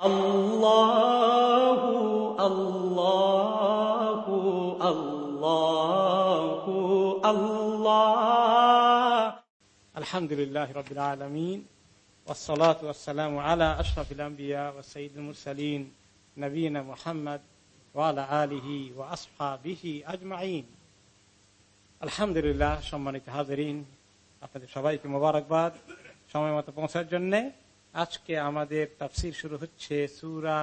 الله الله الله الله الحمد لله رب العالمين والصلاة والسلام على أشرف الأنبياء والسيد المرسلين نبينا محمد وعلى آله وأصحابه أجمعين আলহামদুলিল্লাহ সম্মানিত হাজারিন আপনাদের সবাইকে মোবারকবাদ সময় মতো পৌঁছার জন্য আজকে আমাদের তাফসির শুরু হচ্ছে সুরা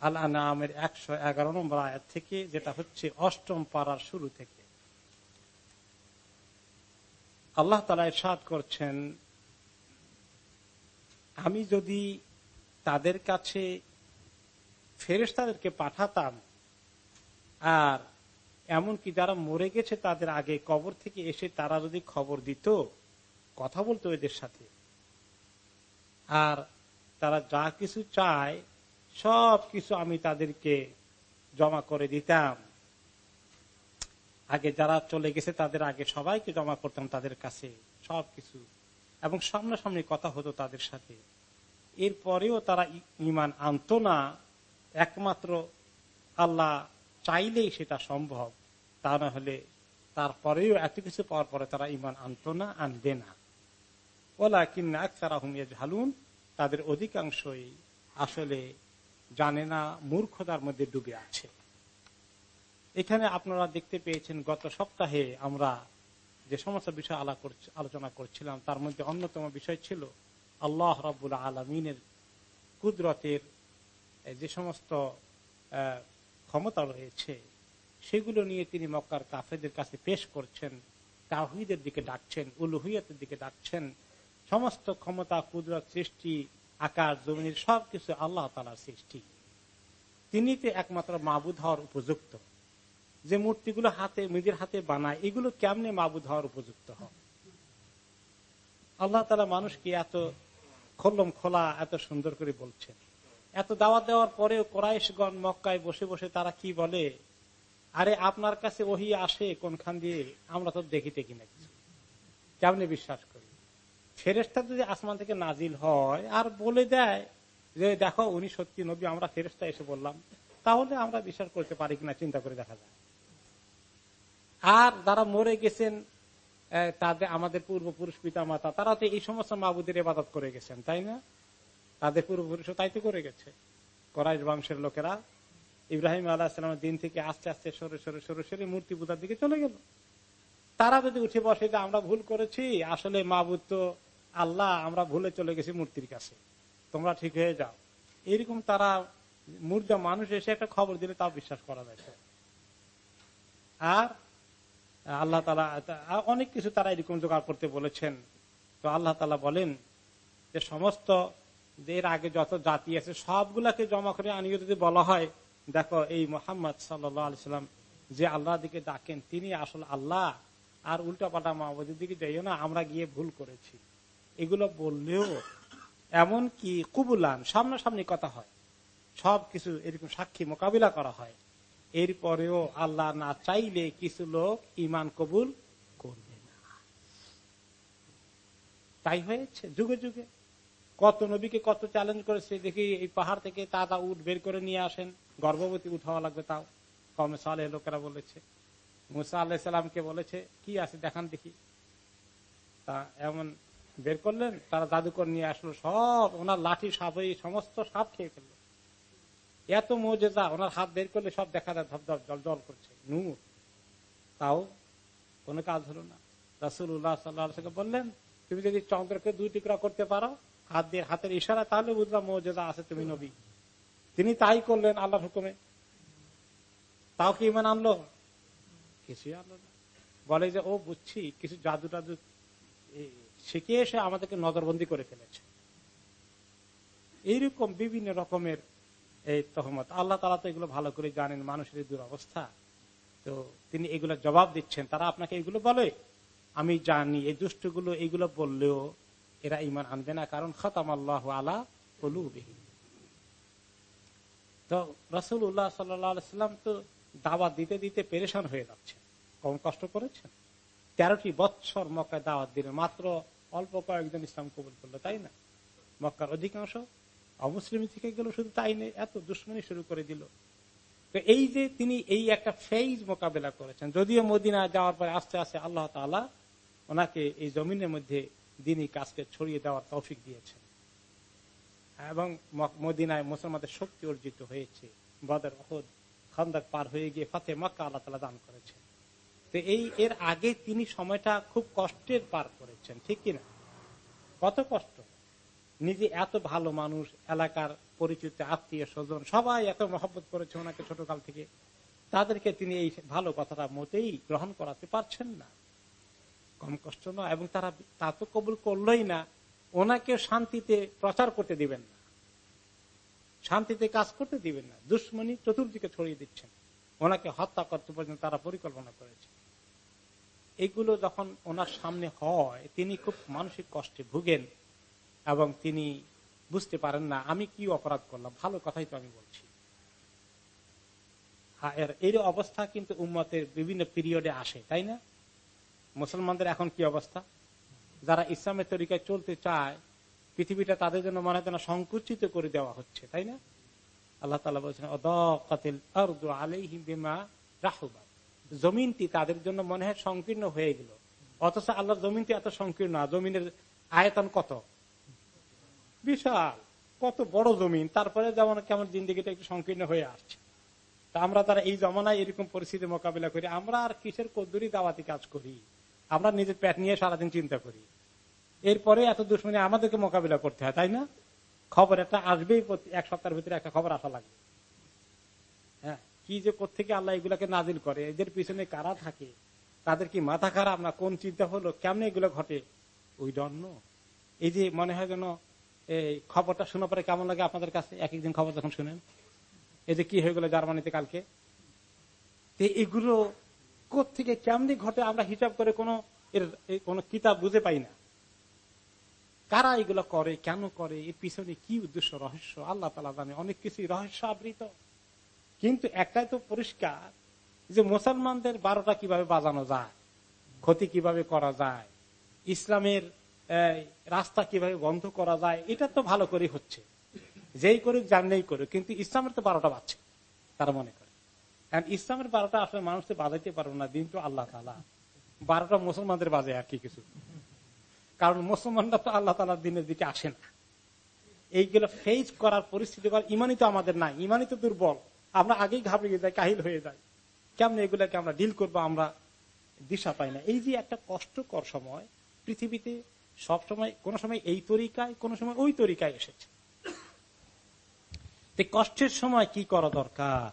আল আনামের একশো এগারো নম্বর আয়াত থেকে, যেটা হচ্ছে অষ্টম পাড়ার শুরু থেকে। আল্লাহ তালা ইরশাদ করছেন, আমি যদি তাদের কাছে ফেরেশতাদেরকে পাঠাতাম, আর এমনকি যারা মরে গেছে তাদের আগে কবর থেকে এসে তারা যদি খবর দিত, কথা বলতো এদের সাথে। আর তারা যা কিছু চায়, সব কিছু আমি তাদেরকে জমা করে দিতাম। আগে যারা চলে গেছে, তাদের আগে সবাইকে জমা করতাম তাদের কাছে সব কিছু। এবং সামনাসামনি কথা হতো তাদের সাথে। এরপরেও তারা ইমান আনত না। একমাত্র আল্লাহ চাইলেই সেটা সম্ভব। তা না হলে তারপরেও এত কিছু পাওয়ার পরে তারা ইমান আনত না, আনবে না। তাদের অধিকাংশই আসলে জানে না, মূর্খতার মধ্যে ডুবে আছে। এখানে আপনারা দেখতে পেয়েছেন, গত সপ্তাহে আমরা যে সমস্ত বিষয় আলোচনা করছিলাম, তার মধ্যে অন্যতম বিষয় ছিল আল্লাহ রাবুল আলমিনের কুদরতের যে সমস্ত ক্ষমতা রয়েছে, সেগুলো নিয়ে তিনি মক্কার কাফেদের কাছে পেশ করছেন তাহিদের দিকে ডাকছেন, উলুহিয়াতের দিকে ডাকছেন সমস্ত ক্ষমতা, কুদরত, সৃষ্টি, আকাশ জমিনের সবকিছু আল্লাহ তালার সৃষ্টি। তিনি তো একমাত্র মাবুদ হওয়ার উপযুক্ত। যে মূর্তিগুলো হাতে, নিজের হাতে বানায়, এগুলো কেমনে মাবুদ হওয়ার উপযুক্ত হয়? আল্লাহ তালা মানুষকে এত খোলম খোলা, এত সুন্দর করে বলছেন। এত দাওয়া দেওয়ার পরেও কোরাইশগণ মক্কায় বসে বসে তারা কি বলে? আরে, আপনার কাছে ওহি আসে কোনখান দিয়ে? আমরা তো দেখিতে কিনা কিছু। কেমনে বিশ্বাস করি? ফেরেস্তা যদি আসমান থেকে নাজিল হয় আর বলে দেয় যে, দেখো, উনি সত্যি নবী, আমরা ফেরেস্তা এসে বললাম। তাহলে আমরা বিশ্বাস করতে পারি কিনা চিন্তা করে দেখা যায়। আর যারা মরে গেছেন তাদের, আমাদের পূর্বপুরুষ পিতা মাতা তারা তো এই সমস্ত মাবুদের ইবাদত করে গেছেন, তাই না? তাদের পূর্বপুরুষ তাই তো করে গেছে। করাইশ বংশের লোকেরা ইব্রাহিম আল্লাহামের দিন থেকে আস্তে আস্তে সরে সরে সরে সরে মূর্তি পূজার দিকে চলে গেল। তারা যদি উঠে বসে যে, আমরা ভুল করেছি, আসলে মাবুদ তো আল্লাহ, আমরা ভুলে চলে গেছি মূর্তির কাছে। তোমরা ঠিক হয়ে যাও। এরকম তারা মুর্দা মানুষ এসে একটা খবর দিলে তাও বিশ্বাস করা যায়। আর আল্লাহ তালা অনেক কিছু তারা এরকম জোগাড় করতে বলেছেন। তো আল্লাহ তালা বলেন যে, সমস্ত এর আগে যত জাতি আছে, সবগুলাকে জমা করে আনিয়ে যদি বলা হয়, দেখো এই মোহাম্মদ সাল্লাম যে আল্লাহ দিকে ডাকেন, তিনি আসল আল্লাহ। আর উল্টা পাল্টা মাহবুদের দিকে যাইও না, আমরা গিয়ে ভুল করেছি। এগুলো বললেও এমন কি কুবুলান, সামনাসামনি কথা হয়। সব কিছু এরকম সাক্ষী মোকাবিলা করা হয়। এরপরেও আল্লাহ না চাইলে কিছু লোক ইমান কবুল করবে না। তাই হয়েছে, যুগে যুগে। কত নবীকে কত চ্যালেঞ্জ করেছে, দেখি এই পাহাড় থেকে তা উঠ বের করে নিয়ে আসেন, গর্ভবতী উঠাওয়া লাগবে তাও। কমে সালে লোকেরা বলেছে। মুসা আল্লাহামকে বলেছে, কি আছে দেখান দেখি। তা এমন বের করলেন, তারা জাদুকর নিয়ে আসলো, সব ওনার লাঠি সাপ সমস্ত সাপ খেয়ে ফেলল। এত মজেদা, ওনার হাত বের করলে সব দেখা যায়, ধপ ধপ, জল জল করছে, নূর। তাও কোনো কাজ হলো না। রাসুল উল্লাহ সাল্লাহ বললেন, তুমি যদি চন্দ্রকে দুই টুকরা করতে পারো, হাত দিয়ে, হাতের ইশারা তাহলে বুঝলাম মর্যাদা আছে তুমি নবী। তিনি তাই করলেন আল্লাহ হুকুমে। তাও কি ইমান আনলো? কিছুই আনলো না। বলে যে, ও, বুঝছি, কিছু জাদু টাদু শিখে এসে আমাদেরকে নজরবন্দি করে ফেলেছে। এইরকম বিভিন্ন রকমের এই তহমত। আল্লাহ তালা তো এগুলো ভালো করে জানেন, মানুষের দুরবস্থা। তো তিনি এগুলো জবাব দিচ্ছেন। তারা আপনাকে এগুলো বলে, আমি জানি, এই দুষ্টগুলো এগুলো বললেও এরা ইমান আনবে না, কারণ খতাম আল্লাহ আলা কলুবিহীন তো রসুল উল্লাহ সাল্লাম তো দাওয়াত দিতে দিতে পেরেশান হয়ে যাচ্ছে কম কষ্ট করেছেন? তেরোটি বৎসর মক্কায় দাওয়াত দিলেন। মাত্র অল্প কয়েকজন ইসলাম কবুল করল, তাই না? মক্কার অধিকাংশ অমুসলিম থেকে গেল, শুধু তাই নেই এত দুশ্মনী শুরু করে দিল। তো এই যে তিনি এই একটা ফেজ মোকাবেলা করেছেন, যদিও মদিনা যাওয়ার পরে আস্তে আস্তে আল্লাহ তালা ওনাকে এই জমিনের মধ্যে দিনই কাজকে ছড়িয়ে দেওয়ার তৌফিক দিয়েছেন। এবং মদিনায় মুসলমানদের শক্তি অর্জিত হয়েছে। বদর অহদ খন্দক পার হয়ে গিয়ে ফাতে মক্কা আল্লাহ তালা দান করেছেন। তো এই, এর আগে তিনি সময়টা খুব কষ্টের পার করেছেন, ঠিক কিনা কত কষ্ট? নিজে এত ভালো মানুষ, এলাকার পরিচিত, আত্মীয় স্বজন, সবাই এত মহব্বত করেছে ওনাকে ছোটকাল থেকে। তাদেরকে তিনি এই ভালো কথাটা মোটেই গ্রহণ করাতে পারছেন না। কম কষ্ট নয়, এবং তারা, তা তো কবুল করলই না। ওনাকে শান্তিতে প্রচার করতে দিবেন না। শান্তিতে কাজ করতে দিবেন না। দুশ্মনী চতুর্দিকে ছড়িয়ে দিচ্ছেন। ওনাকে হত্যা করতে পর্যন্ত তারা পরিকল্পনা করেছে। এগুলো যখন ওনার সামনে হয়, তিনি খুব মানসিক কষ্টে ভুগেন এবং তিনি বুঝতে পারেন না, আমি কি অপরাধ করলাম? ভালো কথাই তো আমি বলছি। এর অবস্থা কিন্তু উম্মতের বিভিন্ন পিরিয়ডে আসে, তাই না? মুসলমানদের এখন কি অবস্থা? যারা ইসলামের তরিকায় চলতে চায়, পৃথিবীটা তাদের জন্য মনে হয় সংকুচিত করে দেওয়া হচ্ছে, তাই না? আল্লাহ তালা বলছেন রাহুবা জমিনটি তাদের জন্য মনে হয় সংকীর্ণ হয়ে গেল। অথচ আল্লাহর জমিনটি এত সংকীর্ণ জমিনের আয়তন কত? বিশাল, কত বড় জমিন। তারপরে যেমন কেমন জিন্দিগিটা একটু সংকীর্ণ হয়ে আসছে। তা আমরা তারা এই জমানায় এরকম পরিস্থিতি মোকাবিলা করি। আমরা আর কিসের কদ্দুরি দাওয়াতি কাজ করি? আমরা নিজের প্যাট নিয়ে সারাদিন চিন্তা করি। এরপরে এত দুশ্মনী আমাদেরকে মোকাবিলা করতে হয়, তাই না? খবর একটা আসবেই এক সপ্তাহের ভিতরে একটা খবর আসা লাগবে। হ্যাঁ। কি যে কোথেকে আল্লাহ এগুলাকে নাজিল করে, এদের পিছনে কারা থাকে, তাদের কি মাথা খারাপ না কোন চিন্তা হলো, কেমন এগুলো ঘটে? ওই ডন্য এই যে মনে হয় যেন, এই খবরটা শোনা পরে কেমন লাগে আপনাদের কাছে? এক একদিন খবর যখন শুনেন, এই যে কি হয়ে গেল জার্মানিতে কালকে? এগুলো থেকে কেমনি ঘটে আমরা হিসাব করে কোনো এর কোনো কিতাব বুঝে পাই না। কারা এগুলো করে, কেন করে, এর পিছনে কি উদ্দেশ্য, রহস্য? আল্লাহ তালা জানে, অনেক কিছুই রহস্য আবৃত। কিন্তু একটাই তো পরিষ্কার যে মুসলমানদের বারোটা কীভাবে বাজানো যায়? ক্ষতি কীভাবে করা যায়? ইসলামের রাস্তা কীভাবে বন্ধ করা যায়? এটা তো ভালো করে হচ্ছে। যেই করুক জানলেই করুক। কিন্তু ইসলামের তো বারোটা বাজছে, তারা মনে করে। ইসলামের বারোটা আসলে মানুষকে বাজাইতে পারব না, দিন তো আল্লাহ তালা বারোটা মুসলমানদের বাজে আর কি কিছু? কারণ মুসলমানরা তো আল্লাহ তালার দিনের দিকে আসে না। এইগুলো ফেস করার পরিস্থিতি ইমানই তো আমাদের নাই, ইমানই তো দুর্বল। আমরা আগেই ঘাবড়িয়ে যাই, কাহিল হয়ে যাই। কেমন এগুলাকে আমরা ডিল করব, আমরা দিশা পাই না। এই যে একটা কষ্টকর সময়, পৃথিবীতে সব সময় কোন সময় এই তরিকায়, কোন সময় ওই তরিকায় এসেছে। কষ্টের সময় কি করা দরকার?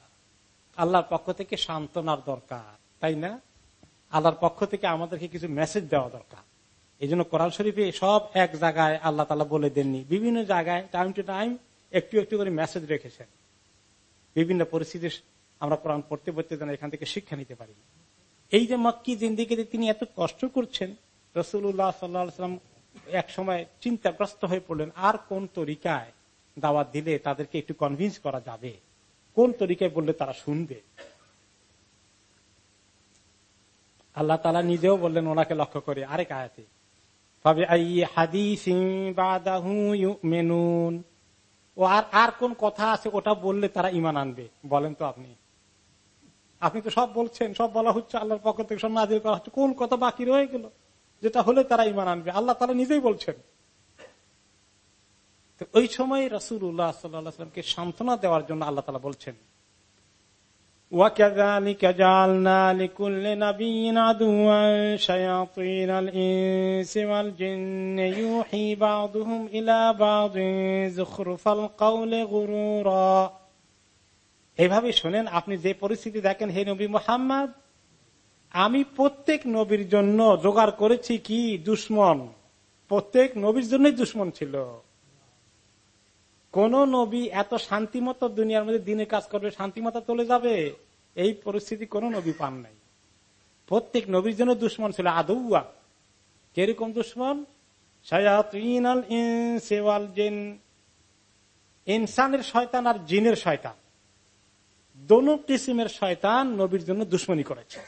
আল্লাহর পক্ষ থেকে সান্ত্বনার দরকার, তাই না? আল্লাহর পক্ষ থেকে আমাদেরকে কিছু মেসেজ দেওয়া দরকার। এই জন্য কোরআন শরীফে সব এক জায়গায় আল্লাহ তালা বলে দেননি। বিভিন্ন জায়গায় টাইম টু টাইম একটু একটু করে মেসেজ রেখেছেন। বিভিন্ন পরিস্থিতি আমরা কোরআন পড়তে পড়তে যেন এখান থেকে শিক্ষা নিতে পারি। এই যে মক্কি জিন্দিগিতে তিনি এত কষ্ট করছেন রসুল্লাহ সাল্লাম এক সময় চিন্তাগ্রস্ত হয়ে পড়লেন, আর কোন তরিকায় দাওয়াত দিলে তাদেরকে একটু কনভিন্স করা যাবে? কোন তরিকায় বললে তারা শুনবে? আল্লাহ তালা নিজেও বললেন, ওনাকে লক্ষ্য করে আরেক আয়াতে তবে মেনুন ও আর আর কোন কথা আছে ওটা বললে তারা ইমান আনবে? বলেন তো আপনি। আপনি তো সব বলছেন, সব বলা হচ্ছে, আল্লাহর পক্ষ থেকে সব নাজির করা হচ্ছে। কোন কথা বাকি রয়ে গেল? যেটা হলে তারা ইমান আনবে। আল্লাহ তারা নিজেই বলছেন। ওই সময় রসুল উল্লাহ সাল্লামকে সান্ত্বনা দেওয়ার জন্য আল্লাহ তালা বলছেন وكذلك جعلنا لكل نبي عدوا شياطين الإنس والجن يوحي بعضهم إلى بعض زخرف القول غرورا এভাবে শোনেন আপনি যে পরিস্থিতি দেখেন হে নবী মোহাম্মদ আমি প্রত্যেক নবীর জন্য জোগাড় করেছি কি দুশ্মন প্রত্যেক নবীর জন্যই দুশ্মন ছিল কোন নবী এত শান্তিমত দুনিয়ার মধ্যে দিনে কাজ করবে, শান্তিমতো চলে যাবে? এই পরিস্থিতি কোন নবী পান নাই। প্রত্যেক নবীর জন্য দুশ্মন ছিল আদৌয়া কীরকম দুশ্মন? ইনসানের শয়তান আর জিনের শয়তান। দোনো কিসিমের শয়তান নবীর জন্য দুশ্মনী করেছে।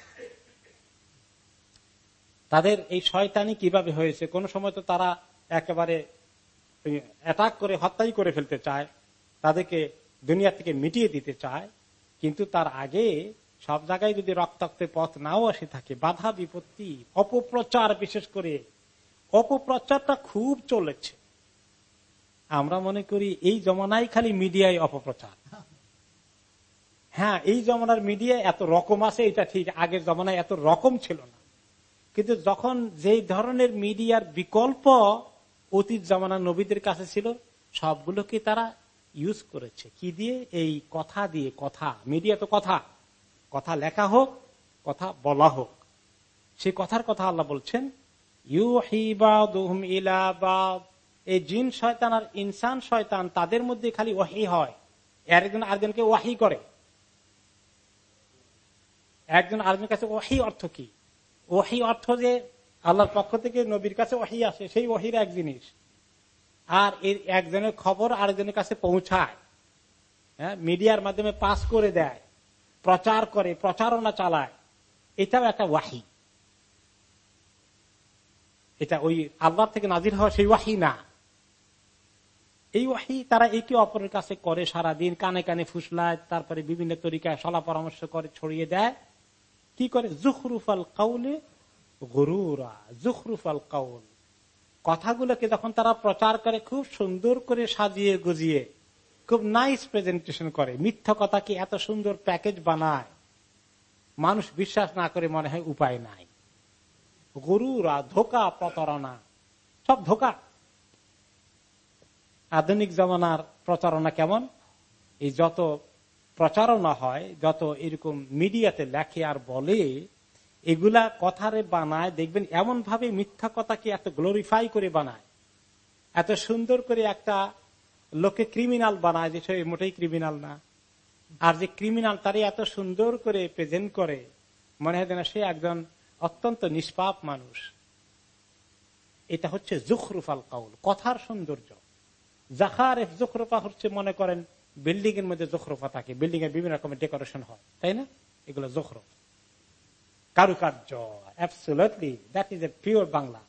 তাদের এই শয়তানি কীভাবে হয়েছে? কোন সময় তো তারা একেবারে অ্যাটাক করে, হত্যাই করে ফেলতে চায়, তাদেরকে দুনিয়া থেকে মিটিয়ে দিতে চায়, কিন্তু তার আগে সব জায়গায় যদি রক্তাক্ত পথ নাও আসে থাকে, বাধা, বিপত্তি, অপপ্রচার বিশেষ করে, অপপ্রচারটা খুব চলেছে। আমরা মনে করি এই জমানায় খালি মিডিয়ায় অপপ্রচার। হ্যাঁ এই জমানার মিডিয়া এত রকম আছে, এটা ঠিক, আগের জমানায় এত রকম ছিল না। কিন্তু যখন যে ধরনের মিডিয়ার বিকল্প অতীত জমানার নবীদের কাছে ছিল সবগুলোকে তারা ইউজ করেছে? কি দিয়ে? এই কথা দিয়ে, কথা। মিডিয়া তো কথা। কথা লেখা হোক, কথা বলা হোক। সে কথার কথা আল্লাহ বলছেন এই জিন শয়তান আর ইনসান শয়তান তাদের মধ্যে খালি ওয়াহি হয়। একজন আরেকজনকে ওয়াহি করে। একজন আরেকজনের কাছে ওয়াহি অর্থ কি? ওয়াহি অর্থ যে আল্লাহর পক্ষ থেকে নবীর কাছে ওয়াহি আসে, সেই ওয়াহির এক জিনিস। আর এর একজনের খবর আরেকজনের কাছে পৌঁছায়। হ্যাঁ মিডিয়ার মাধ্যমে পাস করে দেয়, প্রচার করে, প্রচারণা চালায়। এটাও একটা ওয়াহি। এটা ওই আল্লাহ থেকে নাজির হওয়া সেই ওয়াহি না। এই ওয়াহি তারা একে অপরের কাছে করে সারা দিন কানে কানে ফুসলায়, তারপরে বিভিন্ন তরিকায় সলা পরামর্শ করে ছড়িয়ে দেয়। কি করে? জুখরুফাল কাউলে কথাগুলোকে যখন তারা প্রচার করে, খুব সুন্দর করে সাজিয়ে গুজিয়ে, খুব নাইস প্রেজেন্টেশন করে। মিথ্যা কথাকে এত সুন্দর প্যাকেজ বানায়। মানুষ বিশ্বাস না করে মনে হয় উপায় নাই। গরুরা, ধোকা, প্রতারণা, সব ধোকা। আধুনিক জমানার প্রচারণা কেমন? এই যত প্রচারণা হয়, যত এরকম মিডিয়াতে লেখে আর বলে এগুলা কথারে বানায়, দেখবেন এমন ভাবে মিথ্যা কথাকে এত গ্লোরিফাই করে বানায়, এত সুন্দর করে একটা লোকে ক্রিমিনাল বানায় যে সে মোটেই ক্রিমিনাল না। আর যে ক্রিমিনাল তারই এত সুন্দর করে প্রেজেন্ট করে, মনে হয় যেন সে একজন অত্যন্ত নিষ্পাপ মানুষ। এটা হচ্ছে জুখরুফাল কাউল, কথার সৌন্দর্য। জাহার জুখরুফা হচ্ছে, মনে করেন বিল্ডিং এর মধ্যে জোখরফা থাকে বিল্ডিং এর বিভিন্ন রকমের ডেকোরেশন হয়, তাই না? এগুলো জোখরফ। কারুকার্য। Absolutely that is a pure Bangla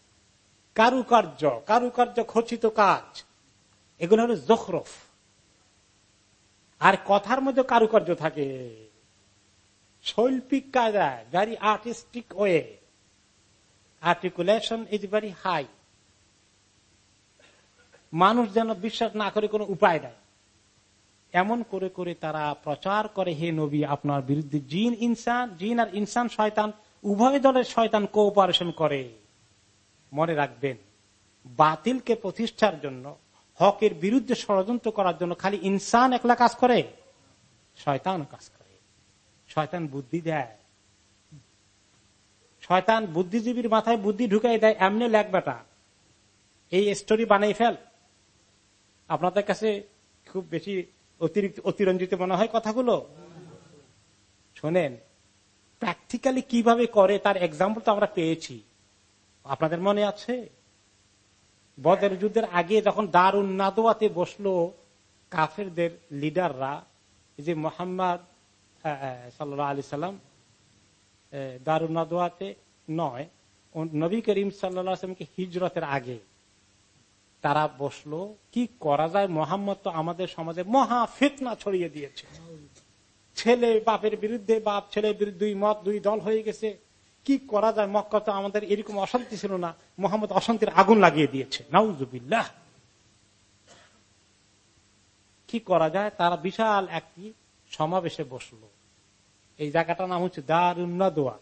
কারুকার্য কারুকার্য খচিত কাজ। এগুলো হলো জোখরফ। আর কথার মধ্যে কারুকার্য থাকে। শৈল্পিক কায়দায় very artistic way articulation is very high মানুষ যেন বিশ্বাস না করে কোনো উপায় নাই। এমন করে করে তারা প্রচার করে, হে নবী, আপনার বিরুদ্ধে জিন ইনসান, জিন আর ইনসান শয়তান, উভয় দলের শয়তান কোঅপারেশন করে। মনে রাখবেন, বাতিলকে প্রতিষ্ঠার জন্য, হকের বিরুদ্ধে ষড়যন্ত্র করার জন্য খালি ইনসান একলা কাজ করে, শয়তান কাজ করে। শয়তান বুদ্ধি দেয়। শয়তান বুদ্ধিজীবীর মাথায় বুদ্ধি ঢুকাই দেয়, এমনি লেখ বেটা এই স্টোরি বানাই ফেল। আপনাদের কাছে খুব বেশি অতিরিক্ত অতিরঞ্জিত মনে হয় কথাগুলো? শোনেন প্র্যাকটিক্যালি কীভাবে করে তার এক্সাম্পল তো আমরা পেয়েছি। আপনাদের মনে আছে? বদের যুদ্ধের আগে যখন দারুণ নাদোয়াতে বসল কাফেরদের লিডাররা যে মোহাম্মদ সাল্লাহ আলি সাল্লাম দারুণ নাদোয়াতে নয় নবী করিম সাল্লামকে হিজরতের আগে তারা বসল, কি করা যায়? মোহাম্মদ তো আমাদের সমাজে মহা ফেতনা ছড়িয়ে দিয়েছে। ছেলে বাপের বিরুদ্ধে বাপ বিরুদ্ধে দুই মত, দুই দল হয়ে গেছে। কি করা যায়? মক্কা তো আমাদের এরকম অশান্তি ছিল না। মোহাম্মদ অশান্তির আগুন লাগিয়ে দিয়েছে। নাউজুবিল্লাহ। কি করা যায়? তারা বিশাল একটি সমাবেশে বসল। এই জায়গাটার নাম হচ্ছে দারুন্না দোয়া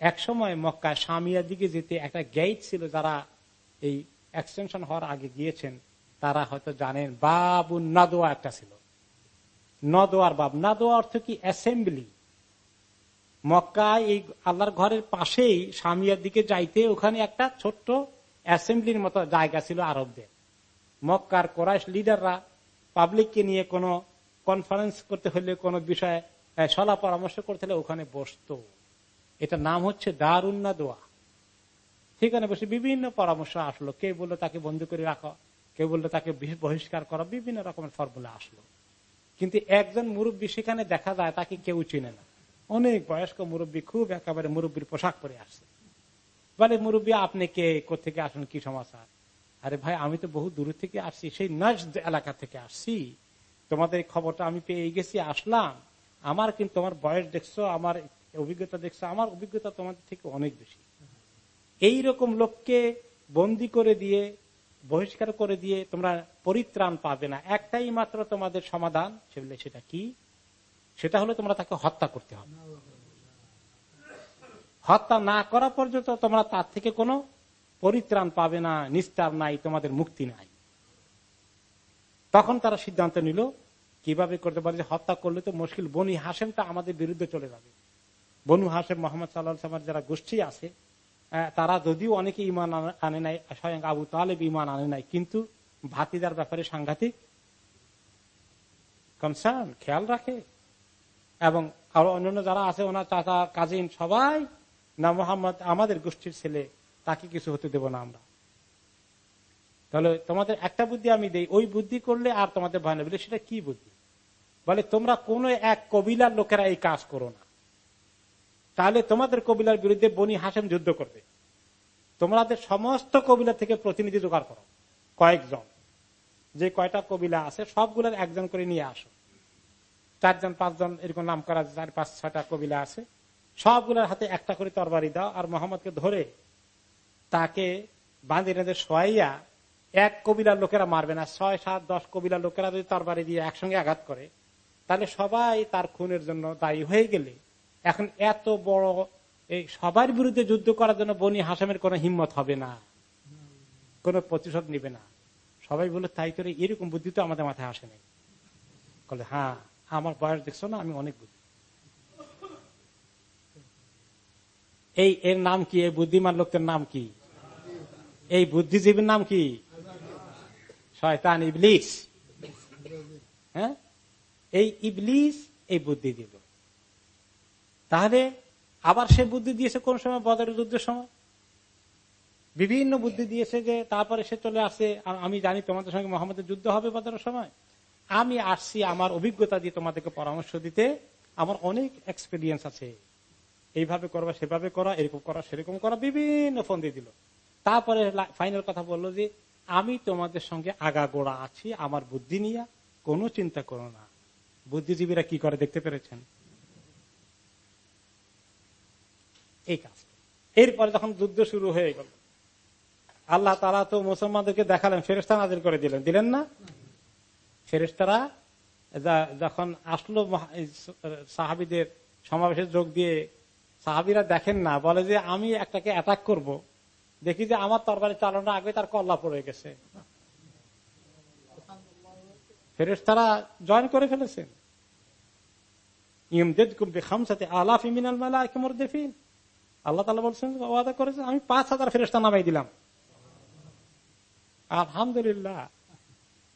এক সময় মক্কায় সামিয়ার দিকে যেতে একটা গেট ছিল যারা এই এক্সটেনশন হওয়ার আগে গিয়েছেন, তারা হয়তো জানেন, বাবু নাদোয়া একটা ছিল। নদোয়ার বাব। নাদোয়া অর্থ কি অ্যাসেম্বলি মক্কায় এই আল্লাহর ঘরের পাশেই সামিয়ার দিকে যাইতে ওখানে একটা ছোট্ট অ্যাসেম্বলির মতো জায়গা ছিল আরবদের। মক্কার কোরআশ লিডাররা পাবলিককে নিয়ে কোনো কনফারেন্স করতে হলে, কোনো বিষয়ে সলা পরামর্শ করতে হলে ওখানে বসত। এটা নাম হচ্ছে দারুন্না দোয়া সেখানে বসে বিভিন্ন পরামর্শ আসলো। কে বলল তাকে বন্ধু করে রাখো কেউ বলল তাকে বহিষ্কার করা, বিভিন্ন রকমের ফর্মুলা আসলো। কিন্তু একজন মুরব্বী সেখানে দেখা যায় তাকে কেউ চিনে না। অনেক বয়স্ক মুরব্বী, খুব একেবারে মুরব্বীর পোশাক পরে আসছে। বলে, মুরব্বী, আপনি কে? কোথেকে আসুন? কি সমাচার আরে ভাই, আমি তো বহু দূর থেকে আসছি, সেই নজদ এলাকা থেকে আসছি। তোমাদের খবরটা আমি পেয়ে গেছি, আসলাম। আমার কিন্তু তোমার বয়স দেখছ, আমার অভিজ্ঞতা দেখছ, আমার অভিজ্ঞতা তোমাদের থেকে অনেক বেশি। এই রকম লোককে বন্দি করে দিয়ে, বহিষ্কার করে দিয়ে তোমরা পরিত্রাণ পাবে না। একটাই মাত্র তোমাদের সমাধান সেটা কি? সেটা হলে তোমরা তাকে হত্যা করতে হবে। হত্যা না করা পর্যন্ত তোমরা তার থেকে কোনো পরিত্রাণ পাবে না, নিস্তার নাই, তোমাদের মুক্তি নাই। তখন তারা সিদ্ধান্ত নিল, কীভাবে করতে পারে যে হত্যা করলে তো মুশকিল। বনি হাসেমটা আমাদের বিরুদ্ধে চলে যাবে। বনু হাসেম মোহাম্মদ সাল্লাহ যারা গোষ্ঠী আছে তারা যদিও অনেকে ইমান আনে নাই, স্বয়ং আবু তালেব ইমান আনে নাই, কিন্তু ভাতিদার ব্যাপারে সাংঘাতিক কনসার্ন খেয়াল রাখে। এবং আরও অন্যান্য যারা আছে, ওনার চাচা কাজিন সবাই, না মোহাম্মদ, আমাদের গোষ্ঠীর ছেলে, তাকে কিছু হতে দেব না আমরা। তাহলে তোমাদের একটা বুদ্ধি আমি দেই, ওই বুদ্ধি করলে আর তোমাদের ভয় না বলে, সেটা কি বুদ্ধি? বলে, তোমরা কোন এক কবিলার লোকেরা এই কাজ করো না। তাহলে তোমাদের কবিলার বিরুদ্ধে বনি হাসেম যুদ্ধ করবে। তোমাদের সমস্ত কবিলা থেকে প্রতিনিধি জোগাড় করো। কয়েকজন। যে কয়টা কবিলা আছে, সবগুলোর একজন করে নিয়ে আসো। চারজন, পাঁচজন, এরকম নাম করা চার, পাঁচ, ছয়টা কবিলা আছে। সবগুলোর হাতে একটা করে তরবারি দাও আর মোহাম্মদকে ধরে তাকে বাঁধিনাদের শোয়াইয়া এক কবিলার লোকেরা মারবে না। ছয়, সাত, দশ কবিলার লোকেরা যদি তরবারি দিয়ে একসঙ্গে আঘাত করে, তাহলে সবাই তার খুনের জন্য দায়ী হয়ে গেলে এখন এত বড় এই সবার বিরুদ্ধে যুদ্ধ করার জন্য বনি হাসামের কোন হিম্মত হবে না। কোন প্রতিশোধ নিবে না। সবাই বলে, তাই করে এরকম বুদ্ধি তো আমাদের মাথায় আসে নাই। বলে হ্যাঁ আমার বয়স দেখছ না, আমি অনেক বুদ্ধি। এই এর নাম কি? এই বুদ্ধিমান লোকদের নাম কি? এই বুদ্ধিজীবীর নাম কি? শয়তান, ইবলিস। হ্যাঁ? এই ইবলিস এই বুদ্ধি দিল তাহলে আবার সে বুদ্ধি দিয়েছে কোন সময়? বদরের যুদ্ধের সময়। বিভিন্ন বুদ্ধি দিয়েছে যে তারপরে সে চলে আসে আমি জানি তোমাদের সঙ্গে মোহাম্মদের যুদ্ধ হবে বদরের সময়। আমি আসছি আমার অভিজ্ঞতা দিয়ে তোমাদেরকে পরামর্শ দিতে। আমার অনেক এক্সপিরিয়েন্স আছে। এইভাবে করবা, সেভাবে করা, এরকম করা, সেরকম করা, বিভিন্ন ফোন দিয়ে দিল। তারপরে ফাইনাল কথা বলল যে, আমি তোমাদের সঙ্গে আগা গোড়া আছি, আমার বুদ্ধি নিয়ে কোনো চিন্তা করো না। বুদ্ধিজীবীরা কি করে দেখতে পেরেছেন? এই কাজ এরপরে যখন যুদ্ধ শুরু হয়ে গেল, আল্লাহ তারা তো মুসলমানদেরকে দেখালেন ফেরেস্তা নাজির করে দিলেন। দিলেন না? ফেরেস্তারা যখন আসলো সাহাবিদের সমাবেশে যোগ দিয়ে, সাহাবিরা দেখেন না, বলে যে আমি একটাকে অ্যাটাক করব। দেখি যে আমার তরবারি চালানোর আগে তার কল্লা পড়ে গেছে। ফেরেস্তারা জয়েন করে ফেলেছেন। ইমদেদ কুম্বে খামসাতে আলাফ ইমিনাল মালা দেফিন আল্লাহ তালা বলছেন, ওয়াদা করেছেন আমি পাঁচ হাজার ফেরস্তা নামাই দিলাম। আলহামদুলিল্লাহ।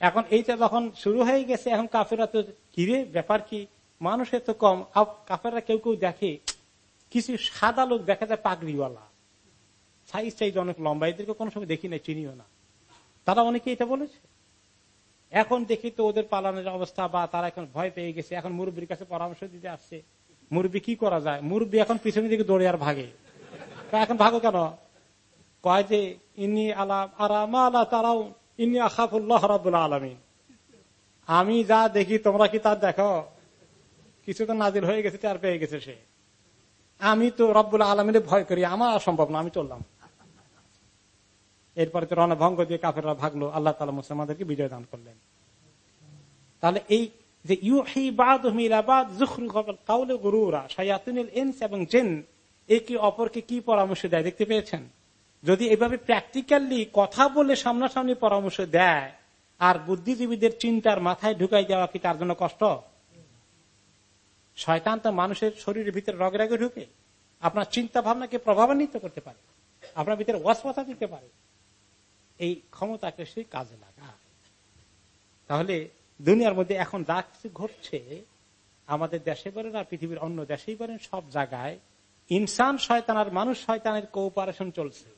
এখন এইটা যখন শুরু হয়ে গেছে, এখন কাফেরা তো কিরে ব্যাপার কি, মানুষের তো কম। কাফেররা কেউ কেউ দেখে, কিছু সাদা লোক দেখা যায় পাগড়িওয়ালা। সাইজ সাইজ অনেক লম্বা, এদেরকে কোনো সময় দেখি নাই, চিনিও না। তারা অনেকে এটা বলেছে। এখন দেখি তো ওদের পালানোর অবস্থা বা তারা এখন ভয় পেয়ে গেছে, এখন মুরব্বীর কাছে পরামর্শ দিতে আসছে। মুরব্বী কি করা যায়? মুরব্বী এখন পিছনের দিকে দৌড়ে আর ভাগে। এখন ভাগো কেন? কয় যে ইনি আলাম আরামা আলা তারাও ইনি আখাফুল্লাহ রাবুল্লাহ আলমিন। আমি যা দেখি, তোমরা কি তার দেখো? কিছু তো নাজির হয়ে গেছে তার পেয়ে গেছে সে। আমি তো রব্বুল আলমিনে ভয় করি, আমার অসম্ভব না, আমি চললাম। এরপরে তো রণভঙ্গ দিয়ে কাফেররা ভাগলো, আল্লাহ তালা মুসলমানদেরকে বিজয় দান করলেন। তাহলে এই যে এবং জেন একে অপরকে কি পরামর্শ দেয় দেখতে পেয়েছেন? যদি এভাবে প্র্যাকটিক্যালি কথা বলে সামনাসামনি পরামর্শ দেয়, আর বুদ্ধিজীবীদের চিন্তার মাথায় ঢুকাই দেওয়া কি তার জন্য কষ্ট? শয়তান তো মানুষের শরীরের ভিতরে রগে রগে ঢুকে। আপনার চিন্তা ভাবনাকে প্রভাবান্বিত করতে পারে। আপনার ভিতরে ওয়াসপথা দিতে পারে। এই ক্ষমতাকে সে কাজে লাগা তাহলে দুনিয়ার মধ্যে এখন যা কিছু ঘটছে, আমাদের দেশে বলেন আর পৃথিবীর অন্য দেশেই বলেন, সব জায়গায় ইনসান শয়তান আর মানুষ শয়তানের কোঅপারেশন চলছে।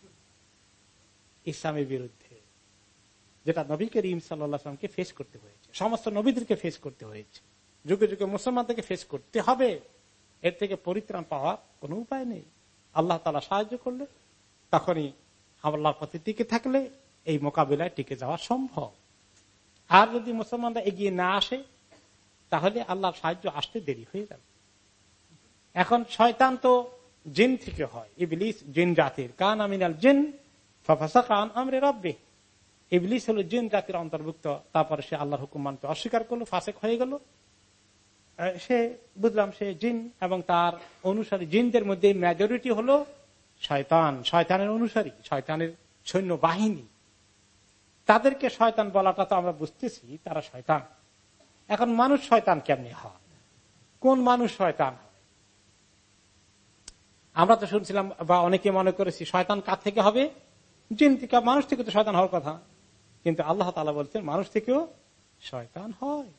ইসলামের বিরুদ্ধে, যেটা নবী করিম সাল্লামকে ফেস করতে হয়েছে। সমস্ত নবীদেরকে ফেস করতে হয়েছে। যুগে যুগে মুসলমানদেরকে ফেস করতে হবে। এর থেকে পরিত্রাণ পাওয়ার কোন উপায় নেই। আল্লাহ তালা সাহায্য করলে, তখনই আল্লাহর পথে টিকে থাকলে এই মোকাবিলায় টিকে যাওয়া সম্ভব। আর যদি মুসলমানরা এগিয়ে না আসে, তাহলে আল্লাহর সাহায্য আসতে দেরি হয়ে যাবে। এখন শয়তান তো জিন থেকে হয়, ইবলিস জিন জাতির। কান আমিনাল জিন কান আমরে রব্বে ইবলিস হলো জিন জাতির অন্তর্ভুক্ত, তারপরে সে আল্লাহর হুকুম মানতে অস্বীকার করল, ফাঁসেক হয়ে গেল। সে, বুঝলাম সে জিন, এবং তার অনুসারী জিনদের মধ্যে মেজরিটি হলো শয়তান। শয়তানের অনুসারী, শয়তানের সৈন্য বাহিনী তাদেরকে শয়তান বলাটা তো আমরা বুঝতেছি, তারা শয়তান। এখন মানুষ শয়তান কেমনি হয়? কোন মানুষ শয়তান আমরা তো শুনছিলাম বা অনেকে মনে করেছি, শয়তান কার থেকে হবে? জিন থেকে। মানুষ থেকে তো শয়তান হওয়ার কথা। কিন্তু আল্লাহ তালা বলছেন, মানুষ থেকেও শয়তান হয়।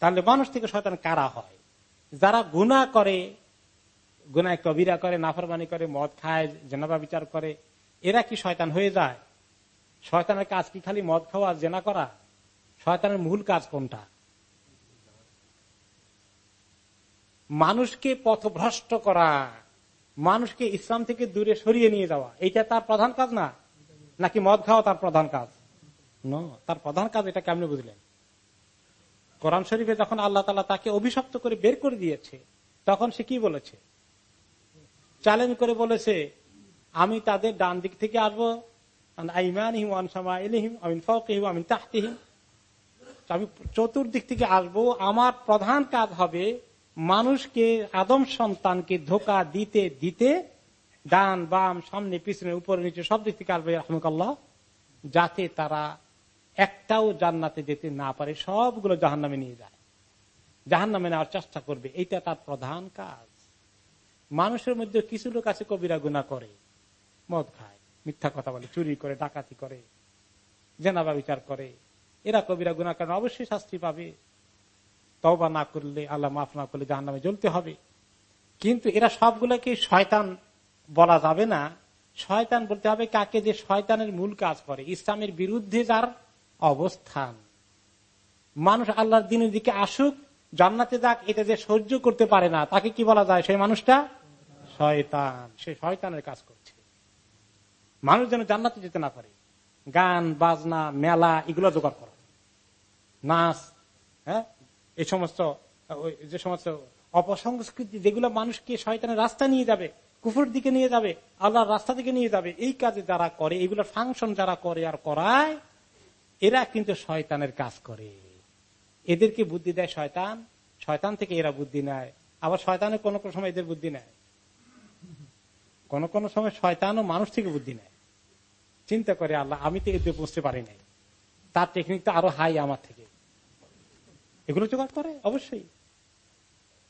তাহলে মানুষ থেকে শয়তান কারা হয়? যারা গুণা করে গুনায় কবিরা করে, নাফরমানি করে, মদ খায় জেনাবা বিচার করে, এরা কি শয়তান হয়ে যায়? শয়তানের কাজ কি খালি মদ খাওয়া জেনা করা? শয়তানের মূল কাজ কোনটা? মানুষকে পথভ্রষ্ট করা, মানুষকে ইসলাম থেকে দূরে সরিয়ে নিয়ে যাওয়া এটা তার প্রধান কাজ না? নাকি মদ খাওয়া তার প্রধান কাজ? ন তার প্রধান কাজ এটা কেমনি বুঝলেন? কোরআন শরীফে যখন আল্লাহ তালা তাকে অভিশপ্ত করে বের করে দিয়েছে, তখন সে কি বলেছে? চ্যালেঞ্জ করে বলেছে, আমি তাদের ডান দিক থেকে আসব আমি চতুর্দিক থেকে আসব। আমার প্রধান কাজ হবে মানুষকে, আদম সন্তানকে ধোকা দিতে দিতে ডান, বাম, সামনে, পিছনে, উপরে, নিচে সব দিক থেকে আসবে রহমকাল্লাহ যাতে তারা একটাও জান্নাতে যেতে না পারে, সবগুলো জাহান নামে নিয়ে যায়। জাহান নামে নেওয়ার চেষ্টা করবে, এইটা তার প্রধান কাজ। মানুষের মধ্যে কিছু লোক আছে কবিরা গুণা করে, মদ খায়। মিথ্যা কথা বলে, চুরি করে, ডাকাতি করে, জেনাবা বিচার করে, এরা কবিরা গুণা করেন অবশ্যই শাস্তি পাবে। তবা না করলে আল্লাহ মাফ না করলে জাহান নামে জ্বলতে হবে। কিন্তু এরা সবগুলোকে শয়তান বলা যাবে না। শয়তান বলতে হবে কাকে যে শয়তানের মূল কাজ করে, ইসলামের বিরুদ্ধে যার অবস্থান। মানুষ আল্লাহর দিনের দিকে আসুক, জান্নাতে যাক, এটা যে সহ্য করতে পারে না, তাকে কি বলা যায়? সেই মানুষটা শয়তান, সে শয়তানের কাজ করছে। মানুষ যেন জান্নাতে যেতে না পারে। গান, বাজনা, মেলা, এগুলো জোগাড় করা। নাচ হ্যাঁ? এই সমস্ত যে সমস্ত অপসংস্কৃতি যেগুলো মানুষকে শয়তানের রাস্তা নিয়ে যাবে, কুফুর দিকে নিয়ে যাবে, আল্লাহর রাস্তা দিকে নিয়ে যাবে, এই কাজে যারা করে এগুলো ফাংশন যারা করে আর করায়, এরা কিন্তু শয়তানের কাজ করে। এদেরকে বুদ্ধি দেয় শয়তান শয়তান থেকে এরা বুদ্ধি নেয়। আবার শয়তানের কোন কোন সময় এদের বুদ্ধি নেয়। কোন কোন সময় শয়তানও মানুষ থেকে বুদ্ধি নেয়। চিন্তা করে, আল্লাহ, আমি তো এতে বুঝতে পারি নাই। তার টেকনিক তো আরও হাই আমার থেকে। এগুলো জোগাড় করে, অবশ্যই।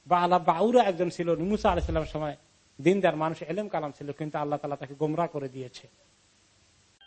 বা আল্লাহ বাউরা একজন ছিল, মুসা আলাইসাল্লামের সময় দিনদার মানুষ, এলেম কালাম ছিল, কিন্তু আল্লাহ তালা তাকে গোমরা করে দিয়েছে।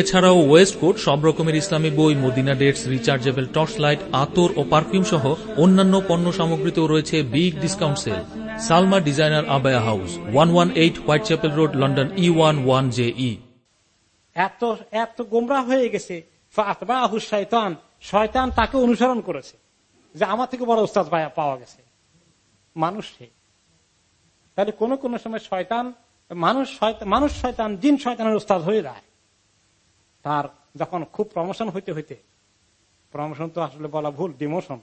এছাড়াও ওয়েস্ট কোট, সব রকমের ইসলামী বই, Medina dates, rechargeable torch light আতর ও পারফিউম সহ অন্যান্য পণ্য সামগ্রীতেও রয়েছে big discount sale. Salma designer abaya house, one one eight Whitechapel road, London E one one J E এত এত গোমরা হয়ে গেছে শয়তান শয়তান তাকে অনুসরণ করেছে, যে আমার থেকে বড় উস্তাদ পাওয়া গেছে। মানুষ তাহলে কোন কোন সময় শয়তান, মানুষ মানুষ শয়তান, জিন শয়তানের উস্তাদ হয়ে যায়। তার যখন খুব প্রমোশন হইতে হইতে প্রমোশন তো আসলে বলা ভুল ডিমোশন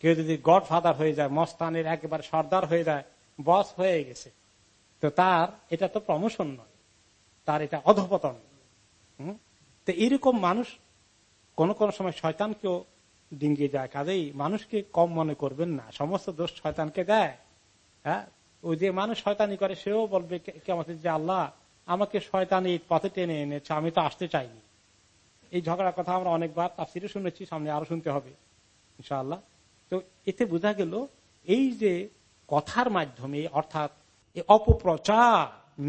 কেউ যদি গড ফাদার হয়ে যায়, মস্তানের একেবারে সর্দার হয়ে যায় বস হয়ে গেছে, তো তার এটা তো প্রমোশন নয়, তার এটা অধপতন। তো এইরকম মানুষ কোন কোন সময় শয়তানকেও ডিঙ্গিয়ে যায়, কাজেই মানুষকে কম মনে করবেন না, সমস্ত দোষ শয়তানকে দেয়। হ্যাঁ? ওই যে মানুষ শয়তানি করে, সেও বলবে কেমন যে আল্লাহ আমাকে শয়তানি পথে টেনে এনেছে, আমি তো আসতে চাইনি। এই ঝগড়ার কথা আমরা অনেকবার তাফসিরে শুনেছি, সামনে আরও শুনতে হবে, ইনশাআল্লাহ। তো এতে বোঝা গেল, এই যে কথার মাধ্যমে, অর্থাৎ অপপ্রচার,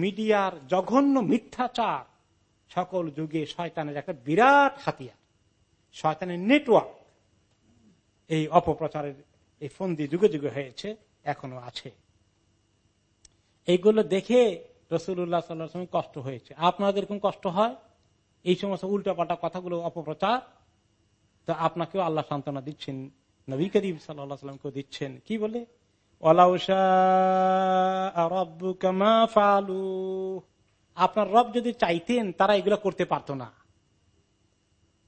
মিডিয়ার জঘন্য মিথ্যাচার, সকল যুগে শয়তানের একটা বিরাট হাতিয়ার। শয়তানের নেটওয়ার্ক এই অপপ্রচারের এই ফন্দি যুগে যুগে হয়েছে, এখনও আছে। এইগুলো দেখে রসুল্লাহ সাল্লাহ কষ্ট হয়েছে। আপনাদের এরকম কষ্ট হয়? এই সমস্ত উল্টাপাল্টা কথাগুলো অপপ্রচার? তো আপনাকেও আল্লাহ সান্ত্বনা দিচ্ছেন। নবী করিম সাল্লামকে দিচ্ছেন। কি বলে? আপনার রব যদি চাইতেন, তারা এগুলো করতে পারতো না।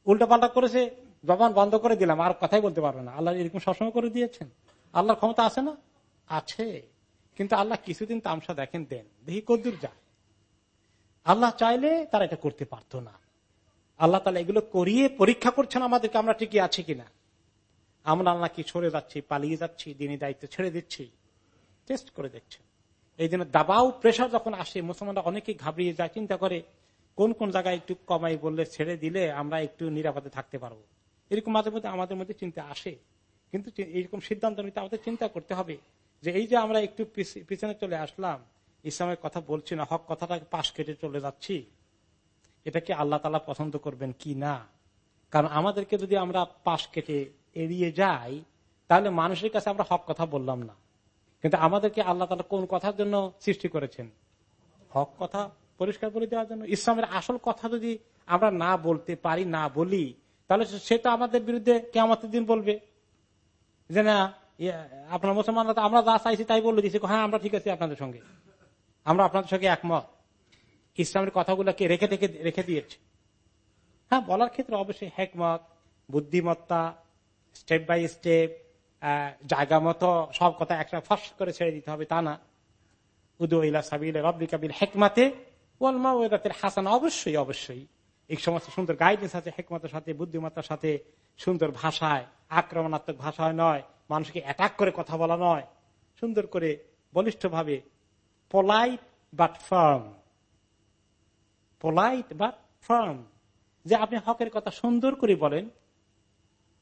উল্টা পাল্টা করেছে, জবান বন্ধ করে দিলাম, আর কথাই বলতে পারবে না। আল্লাহ এরকম সবসময় করে দিয়েছেন? আল্লাহর ক্ষমতা আছে না? আছে। কিন্তু আল্লাহ কিছুদিন তামসা দেখেন, দেন। দেখি কদ্দুর যায়। আল্লাহ চাইলে তারা এটা করতে পারতো না। আল্লাহ তালা এগুলো করিয়ে পরীক্ষা করছেন আমাদেরকে, আমরা ঠিকই আছি কিনা। আমরা আল্লাহ কি সরে যাচ্ছি, পালিয়ে যাচ্ছি দিনী দায়িত্ব ছেড়ে দিচ্ছি? টেস্ট করে দেখছেন। এই জন্য দাবাও প্রেশার যখন আসে, মুসলমানরা অনেকে ঘাবড়িয়ে যায়, চিন্তা করে কোন কোন জায়গায় একটু কমাই বললে, ছেড়ে দিলে আমরা একটু নিরাপদে থাকতে পারব। এরকম মাঝে মধ্যে আমাদের মধ্যে চিন্তা আসে। কিন্তু এইরকম সিদ্ধান্ত নিতে আমাদের চিন্তা করতে হবে। যে এই যে আমরা একটু পিছনে চলে আসলাম ইসলামের কথা বলছি না, হক কথাটাকে পাশ কেটে চলে যাচ্ছি। এটা কি আল্লাহ তালা পছন্দ করবেন কি না? কারণ আমাদেরকে যদি আমরা পাশ কেটে এড়িয়ে যাই, তাহলে মানুষের কাছে আমরা হক কথা বললাম না। কিন্তু আমাদেরকে আল্লাহ তালা কোন কথার জন্য সৃষ্টি করেছেন? হক কথা পরিষ্কার করে দেওয়ার জন্য। ইসলামের আসল কথা যদি আমরা না বলতে পারি, না বলি, তাহলে সেটা আমাদের বিরুদ্ধে কেমন দিন বলবে। যে না আপনার মুসলমানরা তো আমরা যা চাইছি তাই বলে দিচ্ছি হ্যাঁ আমরা ঠিক আছি আপনাদের সঙ্গে। আমরা আপনাদের সঙ্গে একমত। ইসলামের কথাগুলোকে রেখে রেখে রেখে দিয়েছে। হ্যাঁ বলার ক্ষেত্রে অবশ্যই হেকমত, বুদ্ধিমত্তা, স্টেপ বাই স্টেপ জায়গা মতো সব কথা একটা ফস করে ছেড়ে দিতে হবে তা না। উদুল্লা সাবিল রব্বি কাবিল হেকমাতে ওয়ালমা ওয়েদাতের হাসান। অবশ্যই অবশ্যই। এই সমস্ত সুন্দর গাইডেন্স আছে হেকমতের সাথে, বুদ্ধিমত্তার সাথে। সুন্দর ভাষায়, আক্রমণাত্মক ভাষায় নয়। মানুষকে অ্যাটাক করে কথা বলা নয়। সুন্দর করে বলিষ্ঠ ভাবে polite but firm polite but firm যে আপনি হকের কথা সুন্দর করে বলেন,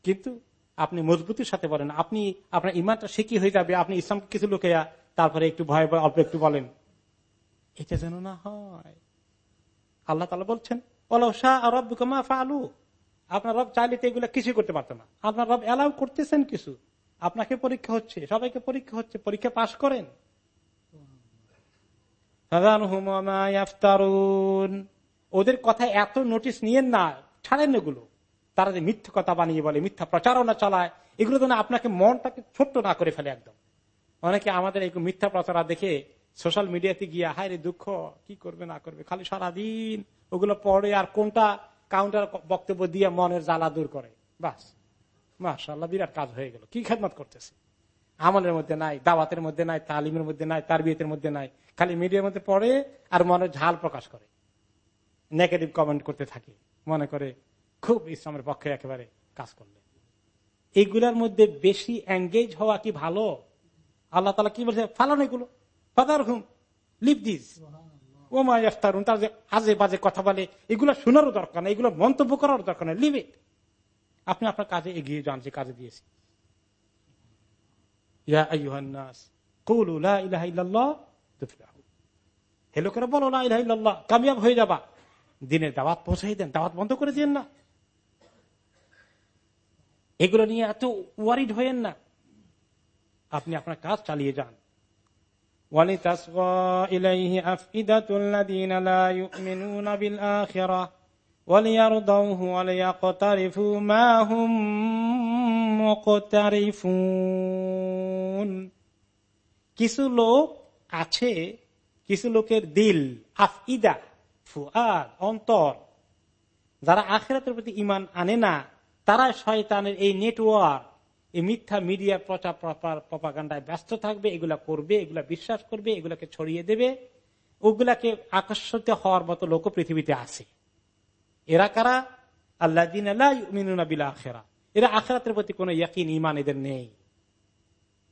কিন্তু আপনি মজবুতির সাথে বলেন। আপনি, আপনার ইমানটা শিখি হয়ে যাবে, আপনি ইসলামকে কিছু লোকে তারপরে একটু ভয় ভয় অল্প একটু বলেন। এটা যেন না হয়। আল্লাহ তালা বলছেন আপনার রব চাইলে তো এগুলো কিছু করতে পারতো না। আপনার রব অ্যালাউ করতেছেন কিছু। আপনাকে পরীক্ষা হচ্ছে, সবাইকে পরীক্ষা হচ্ছে, পরীক্ষা পাশ করেন। ওদের কথা এত নোটিশ নিয়েন না, ছাড়েন এগুলো। তারা যে মিথ্যা কথা বানিয়ে বলে, মিথ্যা প্রচারণা চালায়, এগুলো যেন আপনাকে মনটাকে ছোট্ট না করে ফেলে একদম। অনেকে আমাদের এই মিথ্যা প্রচারা দেখে সোশ্যাল মিডিয়াতে গিয়ে, হায় রে দুঃখ, কি করবে, না করবে? খালি সারাদিন ওগুলো পড়ে আর কোনটা কাউন্টার বক্তব্য দিয়ে মনের জ্বালা দূর করে? বাস। মাসাল্লাহ বিরাট কাজ হয়ে গেল। কি খেদমত করতেছে? আমলের মধ্যে নাই দাওয়াতের মধ্যে নাই তালিমের মধ্যে নাই তার বিয়েতের মধ্যে নাই। খালি মিডিয়ার মধ্যে পড়ে আর মনে ঝাল প্রকাশ করে। নেগেটিভ কমেন্ট করতে থাকে। মনে করে খুব ইসলামের পক্ষে একেবারে কাজ করলে। এইগুলার মধ্যে বেশি এঙ্গেজ হওয়া কি ভালো? আল্লাহ তালা কি বলছে? ফালান এগুলো। ফাদার হুম লিভ দিস ও মা ইফতারুন তার যে আজে বাজে কথা বলে এগুলো শোনারও দরকার নেই এগুলো মন্তব্য করার দরকার নেই। Leave it. আপনি আপনার কাজে এগিয়ে যান যে কাজে দিয়েছি হেলো করে বলো না কামিয়াব হয়ে যাবা দিনের দাওয়াত পৌঁছাই দেন দাওয়াত বন্ধ করে দিন না এগুলো নিয়ে এত ওয়ারিড হয়েন না আপনি আপনার কাজ চালিয়ে যান ولتصغى إليه أفئدة الذين لا يؤمنون بالآخرة কিছু লোক আছে, কিছু লোকের দিল, আফইদা, ফুয়াদ, অন্তর, যারা আখেরাতের প্রতি ইমান আনে না তারা শয়তানের এই নেটওয়ার্ক, এই মিথ্যা মিডিয়া প্রচার প্রপার প্রপাগান্ডায় ব্যস্ত থাকবে, এগুলা করবে, এগুলা বিশ্বাস করবে, এগুলাকে ছড়িয়ে দেবে, ওগুলাকে আকর্ষিত হওয়ার মতো লোক পৃথিবীতে আছে। এরা কারা? আল্লাহ দিন আখেরা এরা আখেরাতের প্রতি কোন ইয়াকিন ইমান এদের নেই।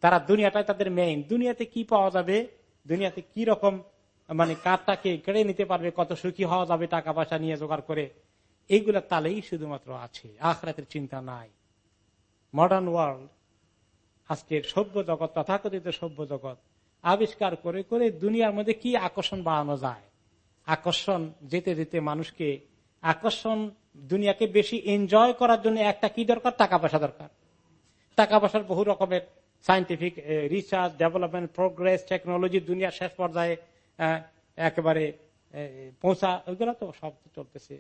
তারা দুনিয়াটাই তাদের মেইন দুনিয়াতে কি পাওয়া যাবে? দুনিয়াতে কি রকম মানে কারটাকে কেড়ে নিতে পারবে? কত সুখী হওয়া যাবে টাকা পয়সা নিয়ে জোগাড় করে? এইগুলা তালেই শুধুমাত্র আছে। আখরাতের চিন্তা নাই। মডার্ন ওয়ার্ল্ড আজকের সভ্য জগৎ, তথাকথিত সভ্য জগৎ, আবিষ্কার করে করে দুনিয়ার মধ্যে কি আকর্ষণ বাড়ানো যায়? আকর্ষণ যেতে যেতে মানুষকে আকর্ষণ দুনিয়াকে বেশি এনজয় করার জন্য একটা কি দরকার? টাকা পয়সা দরকার। টাকা পয়সার বহু রকমের scientific research development progress technology দুনিয়ার শেষ পর্যায়ে একেবারে পৌঁছা, ওইগুলো তো সব চলতেছে।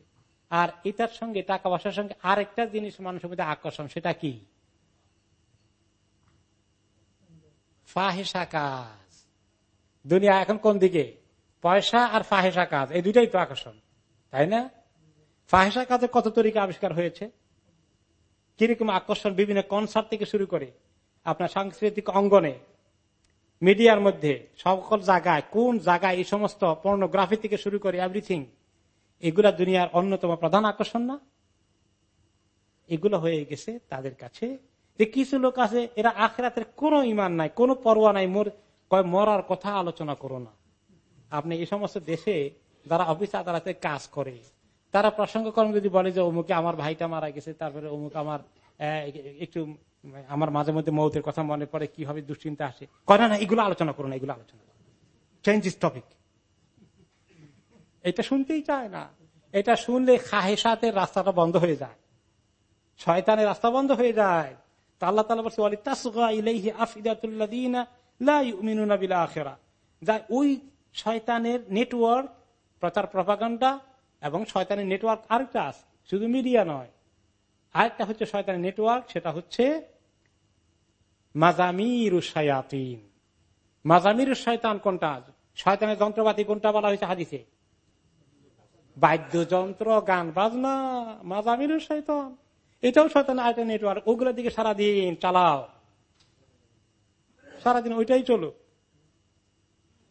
আর এটার সঙ্গে, টাকা পয়সার সঙ্গে আরেকটা জিনিস মানুষের মধ্যে আকর্ষণ, সেটা কি? ফাহেসা কাজ। দুনিয়া এখন কোন দিকে? পয়সা আর ফাহেসা কাজ, এই দুইটাই তো আকর্ষণ, তাই না? ফাহেসা কাজে কত তরিকা আবিষ্কার হয়েছে? কীরকম আকর্ষণ বিভিন্ন কনসার্ট থেকে শুরু করে আপনার সাংস্কৃতিক অঙ্গনে, মিডিয়ার মধ্যে, সকল জায়গায়, কোন জায়গায় এই সমস্ত পর্নোগ্রাফি থেকে শুরু করে এভরিথিং এগুলা দুনিয়ার অন্যতম প্রধান আকর্ষণ না? এগুলো হয়ে গেছে তাদের কাছে যে কিছু লোক আছে, এরা আখরাতের কোনো ইমান নাই, কোনো পরোয়া নাই, মোর মরার কথা আলোচনা করো না। আপনি এই সমস্ত দেশে যারা অফিস আদালতে কাজ করে তারা প্রসঙ্গ করেন যদি বলে যে অমুকে আমার ভাইটা মারা গেছে, তারপরে অমুক আমার একটু, আমার মাঝে মধ্যে মৌতের কথা মনে পড়ে কীভাবে দুশ্চিন্তা আসে। করে না এগুলো আলোচনা করুন এগুলো আলোচনা চেঞ্জ ইস টপিক এটা শুনতেই চায় না। এটা শুনলে খাহেসাতের রাস্তাটা বন্ধ হয়ে যায়। শয়তানের রাস্তা বন্ধ হয়ে যায়। আল্লাহ তালা বলছে ওই শয়তানের নেটওয়ার্ক প্রচার প্রপাগান্ডা এবং শয়তানের নেটওয়ার্ক আরেকটা আছে, শুধু মিডিয়া নয়। আরেকটা হচ্ছে শয়তানের নেটওয়ার্ক সেটা হচ্ছে মাজামির শায়াতিন। মাজামির শয়তান কোনটা? শয়তানের যন্ত্রপাতি কোনটা বলা হয়েছে হাদিসে? বাদ্যযন্ত্র, গান, বাজনা মাজামির শয়তান। এটাও শয়তান আরেকটা নেটওয়ার্ক ওগুলোর দিকে সারাদিন চালাও। সারাদিন ওইটাই চলুক।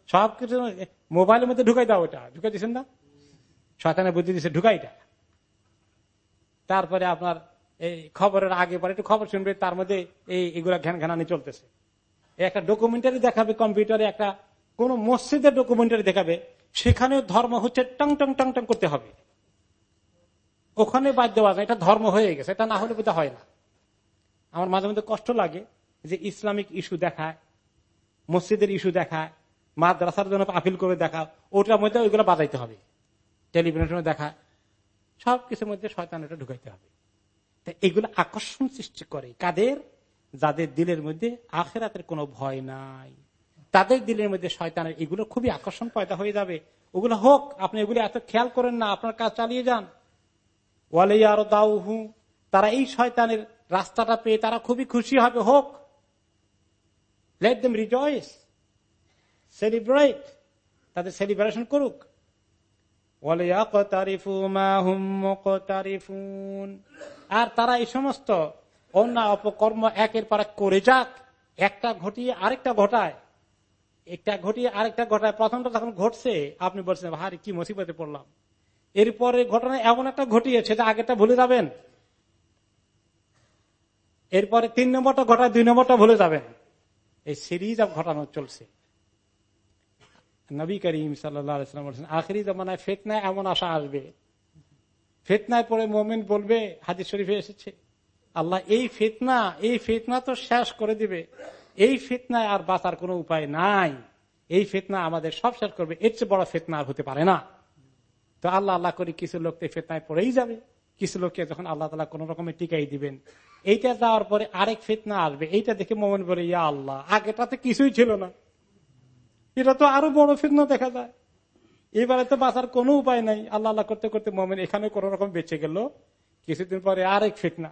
সবকিছু, মোবাইলের মধ্যে ঢুকাই দাও ওটা। ঢুকাই দিচ্ছেন না? শয়তানের বুদ্ধি দিচ্ছে ঢুকাইটা তারপরে আপনার এই খবরের আগে পরে একটু খবর শুনবে, তার মধ্যে এই এগুলা ঘ্যান ঘ্যানানি চলতেছে একটা ডকুমেন্টারি দেখাবে কম্পিউটারে একটা কোন মসজিদের ডকুমেন্টারি দেখাবে, সেখানেও ধর্ম হচ্ছে টং টং টং টং করতে হবে। ওখানে বাদ দেওয়া যায়, এটা ধর্ম হয়ে গেছে, এটা না হলে বোধ হয় না। আমার মাঝে মধ্যে কষ্ট লাগে যে ইসলামিক ইস্যু দেখায়, মসজিদের ইস্যু দেখায়, মাদ্রাসার জন্য আপিল করে দেখা ওটার মধ্যে ওইগুলো বাজাইতে হবে। টেলিভিশনের দেখা, সব কিছুর মধ্যে শয়তান এটা ঢুকাইতে হবে। তা এগুলো আকর্ষণ সৃষ্টি করে। কাদের? যাদের দিলের মধ্যে আখেরাতের কোনো ভয় নাই। তাদের দিলের মধ্যে শয়তানের এগুলো খুবই আকর্ষণ পয়দা হয়ে যাবে। ওগুলো হোক, আপনি এগুলো এত খেয়াল করেন না, আপনার কাজ চালিয়ে যান। ওয়ালে আর দাউহু তারা এই শয়তানের রাস্তাটা পেয়ে তারা খুবই খুশি হবে। হোক লেট দেম রিজয়েস সেলিব্রেট তাদের সেলিব্রেশন করুক। আর তারা এই সমস্ত অন্যায় অপকর্ম একের পর এক করে যাক, একটা ঘটিয়ে আরেকটা ঘটায়। একটা ঘটিয়ে আরেকটা ঘটায়, প্রথমটা যখন ঘটছে, আপনি বলছেন, ভারী, কি মুসিবতে পড়লাম। এরপরে ঘটনা এমন একটা ঘটিয়েছে যে আগেটা ভুলে যাবেন। এরপরে তিন নম্বরটা ঘটায়, দুই নম্বরটা ভুলে যাবেন। এই সিরিজ ঘটানো চলছে। নবী করিম সাল্লাম বলছেন, আখেরি জমানায় ফেতনায় এমন আশা আসবে। ফেতনায় পরে মোমেন বলবে হাজির শরীফে এসেছে। আল্লাহ এই ফেতনা এই ফেতনা তো শেষ করে দিবে। এই ফেতনায় আর বাঁচার কোন উপায় নাই। এই ফেতনা আমাদের সব শেষ করবে। এর চেয়ে বড় ফেতনা আর হতে পারে না। তো আল্লাহ আল্লাহ করে কিছু লোক তো ফেতনায় পড়েই যাবে। কিছু লোককে যখন আল্লাহ তালা কোন রকমের টিকাই দিবেন, এইটা যাওয়ার পরে আরেক ফেতনা আসবে। এইটা দেখে মোমেন বলে, ইয়া আল্লাহ, আগেটাতে কিছুই ছিল না। এটা তো আরও বড় ফিতনা দেখা যায়। এবারে তো বাঁচার কোনো উপায় নাই। আল্লাহ আল্লাহ করতে করতে মোমেন এখানে কোন রকম বেঁচে গেল। কিছুদিন পরে আরেক ফিতনা।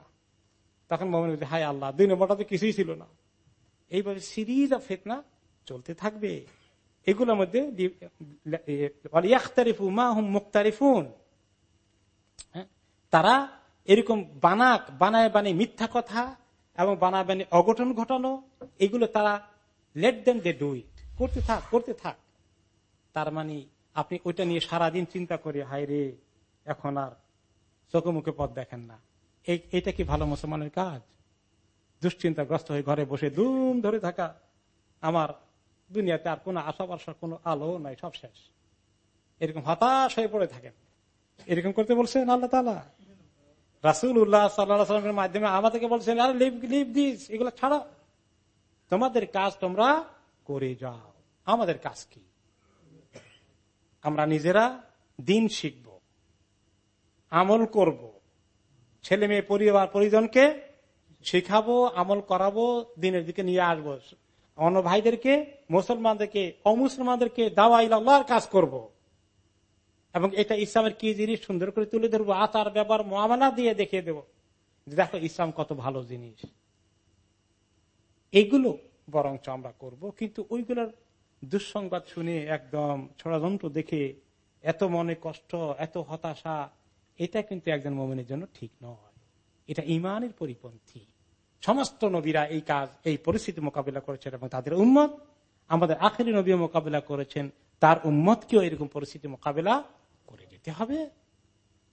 তখন মোমেন হাই আল্লাহ, দুই নম্বরটা তো কিছুই ছিল না। এইভাবে সিরিজ অফ ফিতনা চলতে থাকবে। এগুলোর মধ্যে হ্যাঁ? তারা এরকম বানাক, বানায় বানিয়ে মিথ্যা কথা এবং বানায় বানিয়ে অঘটন ঘটানো, এগুলো তারা late then they do it করতে থাক করতে থাক। তার মানে আপনি ওইটা নিয়ে সারাদিন চিন্তা করে, হায় রে, এখন আর চোখে মুখে পথ দেখেন না। এইটা কি ভালো মুসলমানের কাজ? দুশ্চিন্তাগ্রস্ত হয়ে ঘরে বসে দুম ধরে থাকা। আমার দুনিয়াতে আর কোনো আশা বাসার কোনো আলো নাই, সব শেষ। এরকম হতাশ হয়ে পড়ে থাকেন। এরকম করতে বলছেন আল্লাহ তালা রাসুল উল্লাহ সাল্লামের মাধ্যমে আমাদেরকে বলছেন, আরে লিভ লিভ দিস এগুলো ছাড়া। তোমাদের কাজ তোমরা করে যাও। আমাদের কাজ কি? আমরা নিজেরা দিন শিখব, আমল করব, ছেলে মেয়ে পরিবার পরিজনকে শিখাবো, আমল করাবো, দিনের দিকে নিয়ে আসব। অন্য ভাইদেরকে, মুসলমানদেরকে অমুসলমানদেরকে দাওয়াই আল্লাহর কাজ করব। এবং এটা ইসলামের কি জিনিস? সুন্দর করে তুলে ধরবো, আচার, ব্যবহার, মামলা দিয়ে দেখিয়ে দেব। দেখো, ইসলাম কত ভালো জিনিস। এগুলো বরঞ্চ আমরা করব। কিন্তু ওইগুলোর দুঃসংবাদ শুনে একদম ষড়যন্ত্র দেখে এত মনে কষ্ট, এত হতাশা, এটা কিন্তু একজন মোমেনের জন্য ঠিক নয়। এটা ইমানের পরিপন্থী। সমস্ত নবীরা এই কাজ, এই পরিস্থিতি মোকাবিলা করেছেন এবং তাদের উন্মত আমাদের আখেরি নবী মোকাবিলা করেছেন, তার উন্মতকেও এরকম পরিস্থিতি মোকাবিলা করে যেতে হবে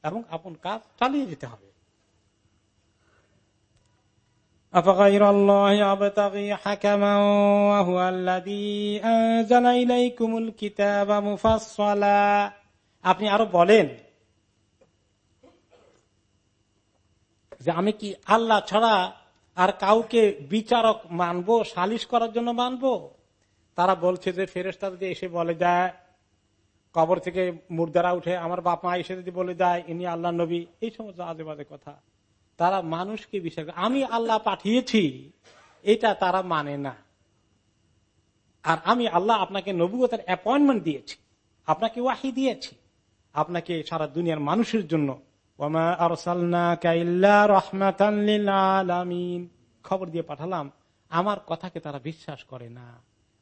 এবং আপন কাজ চালিয়ে যেতে হবে। أفغير الله أبتغي حكما وهو الذي أنزل إليكم الكتاب مفصلا আপনি আরো বলেন যে আমি কি আল্লাহ ছাড়া আর কাউকে বিচারক মানবো সালিশ করার জন্য মানবো তারা বলছে যে ফেরেস্তা যদি এসে বলে যায় কবর থেকে মুর্দারা উঠে আমার বাপ মা এসে যদি বলে দেয় ইনি আল্লাহ নবী এই সমস্ত আজে বাজে কথা তারা মানুষকে বিশ্বাস করে। আমি আল্লাহ পাঠিয়েছি, এটা তারা মানে না। আর আমি আল্লাহ আপনাকে নবুয়তার অ্যাপয়েন্টমেন্ট দিয়েছি, আপনাকে ওয়াহি দিয়েছি, আপনাকে সারা দুনিয়ার মানুষের জন্য। খবর দিয়ে পাঠালাম, আমার কথাকে তারা বিশ্বাস করে না।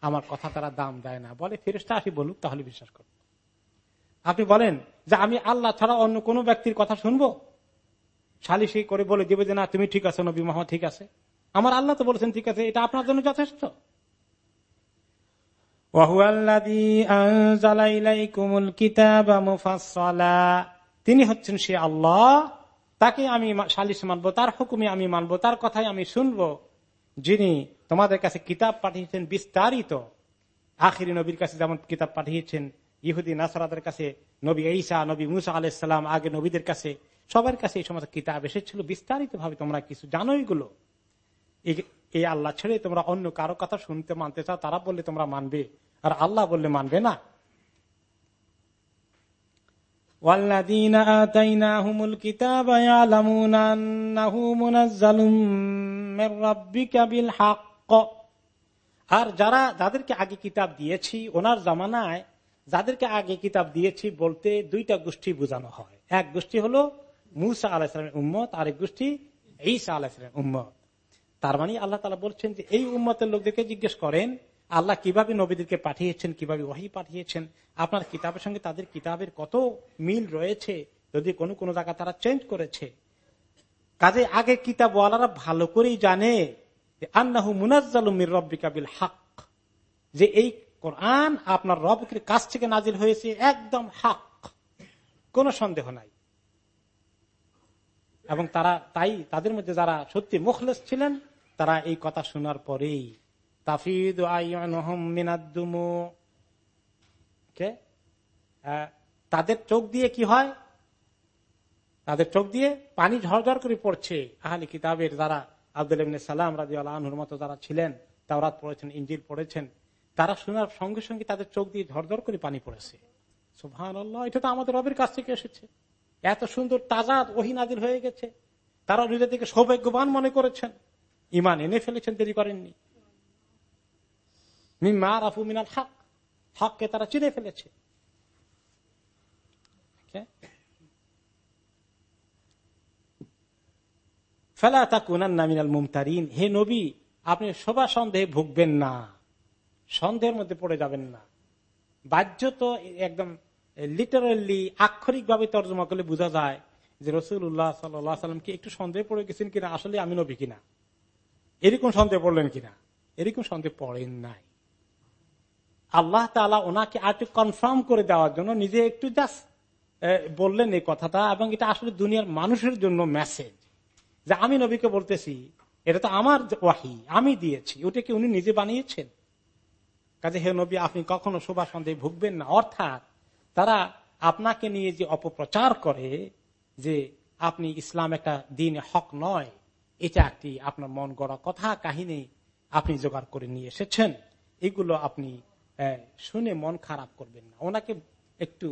আমার কথা তারা দাম দেয় না। বলে ফেরেস্তা আসি বলুক, তাহলে বিশ্বাস করব আপনি বলেন যে আমি আল্লাহ ছাড়া অন্য কোন ব্যক্তির কথা শুনব? সালিশি করে বলে দেবে যে, না, তুমি ঠিক আছে, নবী মোহাম্মদ ঠিক আছে। আমার আল্লাহ তো বলেছেন, ঠিক আছে, এটা আপনার জন্য যথেষ্ট। তিনি হচ্ছেন সে আল্লাহ, তাকে আমি সালিশ মানবো, তার হুকুমে আমি মানবো, তার কথাই আমি শুনব। যিনি তোমাদের কাছে কিতাব পাঠিয়েছেন বিস্তারিত। আখিরি নবীর কাছে যেমন কিতাব পাঠিয়েছেন, ইহুদি, নাসারাদের কাছে নবী ঈসা, নবী মুসা আলাইসাল্লাম আগে নবীদের কাছে সবার কাছে এই সমস্ত কিতাব এসেছিল। বিস্তারিত ভাবে তোমরা কিছু জানো এগুলো। এই আল্লাহ ছেড়ে তোমরা অন্য কারও কথা শুনতে, মানতে চাও, তারা বললে তোমরা মানবে। আর আল্লাহ বললে মানবে না। আর যারা যাদেরকে আগে কিতাব দিয়েছি, ওনার জামানায় যাদেরকে আগে কিতাব দিয়েছি বলতে দুইটা গোষ্ঠী বোঝানো হয়। এক গোষ্ঠী হলো মুসা আলাহিসের উম্মত আরেক গোষ্ঠী ঈসা আলাহিসের উম্মত। তার মানে আল্লাহ তালা বলছেন যে, এই উম্মতের লোকদেরকে জিজ্ঞেস করেন, আল্লাহ কীভাবে নবীদেরকে পাঠিয়েছেন, কীভাবে ওয়াহি পাঠিয়েছেন? আপনার কিতাবের সঙ্গে তাদের কিতাবের কত মিল রয়েছে? যদি কোনো কোনো জায়গা তারা চেঞ্জ করেছে। কাজে আগে কিতাব ওয়ালারা ভালো করেই জানে আন্নাহু মুনাজ্জালুমির রব্বিকা বিল হক। যে এই কোরআন আপনার রবের কাছ থেকে নাজিল হয়েছে একদম হাক। কোন সন্দেহ নাই। এবং তারা তাই তাদের মধ্যে যারা সত্যি মুখলেস ছিলেন, তারা এই কথা শোনার পরেই তাফিদ তাদের চোখ দিয়ে কি হয়? তাদের চোখ দিয়ে পানি ঝরঝর করে পড়ছে। আহলি কিতাবের যারা আব্দুল সালাম রাজি আল্লাহর মতো যারা ছিলেন, তাওরাত পড়েছেন ইঞ্জিল পড়েছেন, তারা শোনার সঙ্গে সঙ্গে তাদের চোখ দিয়ে ঝরঝর করে পানি পড়েছে। সুহান এটা তো আমাদের রবের কাছ থেকে এসেছে। এত সুন্দর তাজা ওহিনাদির হয়ে গেছে। তারা নিজের দিকে সৌভাগ্যবান মনে করেছেন। ইমান এনে ফেলেছেন, দেরি করেননি। মিমা রাফু মিনাল হক, হককে তারা চিনে ফেলেছে। ফেলা তা তাকুনান মিনাল মুমতারিন। হে নবী, আপনি সবার সন্দেহে ভুগবেন না। সন্দেহের মধ্যে পড়ে যাবেন না। বাহ্য তো একদম লিটারালি আক্ষরিক ভাবে তর্জমা করলে বোঝা যায় যে রসুল উল্লাহ সাল্লামকে একটু সন্দেহ পড়ে গেছেন কিনা? আসলে আমি নবী কিনা? এরকম সন্দেহ পড়লেন কিনা? এরকম সন্দেহ পড়েন নাই। আল্লাহ তালা ওনাকে আর একটু কনফার্ম করে দেওয়ার জন্য নিজে একটু জাস্ট বললেন এই কথাটা এবং এটা আসলে দুনিয়ার মানুষের জন্য মেসেজ যে আমি নবীকে বলতেছি, এটা তো আমার ওয়াহি, আমি দিয়েছি ওটা কি উনি নিজে বানিয়েছেন। কাজে হে নবী, আপনি কখনো শোভা সন্দেহে ভুগবেন না। অর্থাৎ তারা আপনাকে নিয়ে যে অপপ্রচার করে যে আপনি ইসলাম একটা দিন হক নয়, এটা একটি আপনার মন গড়া কথা, কাহিনী আপনি জোগাড় করে নিয়ে এসেছেন, এগুলো আপনি শুনে মন খারাপ করবেন না। ওনাকে একটু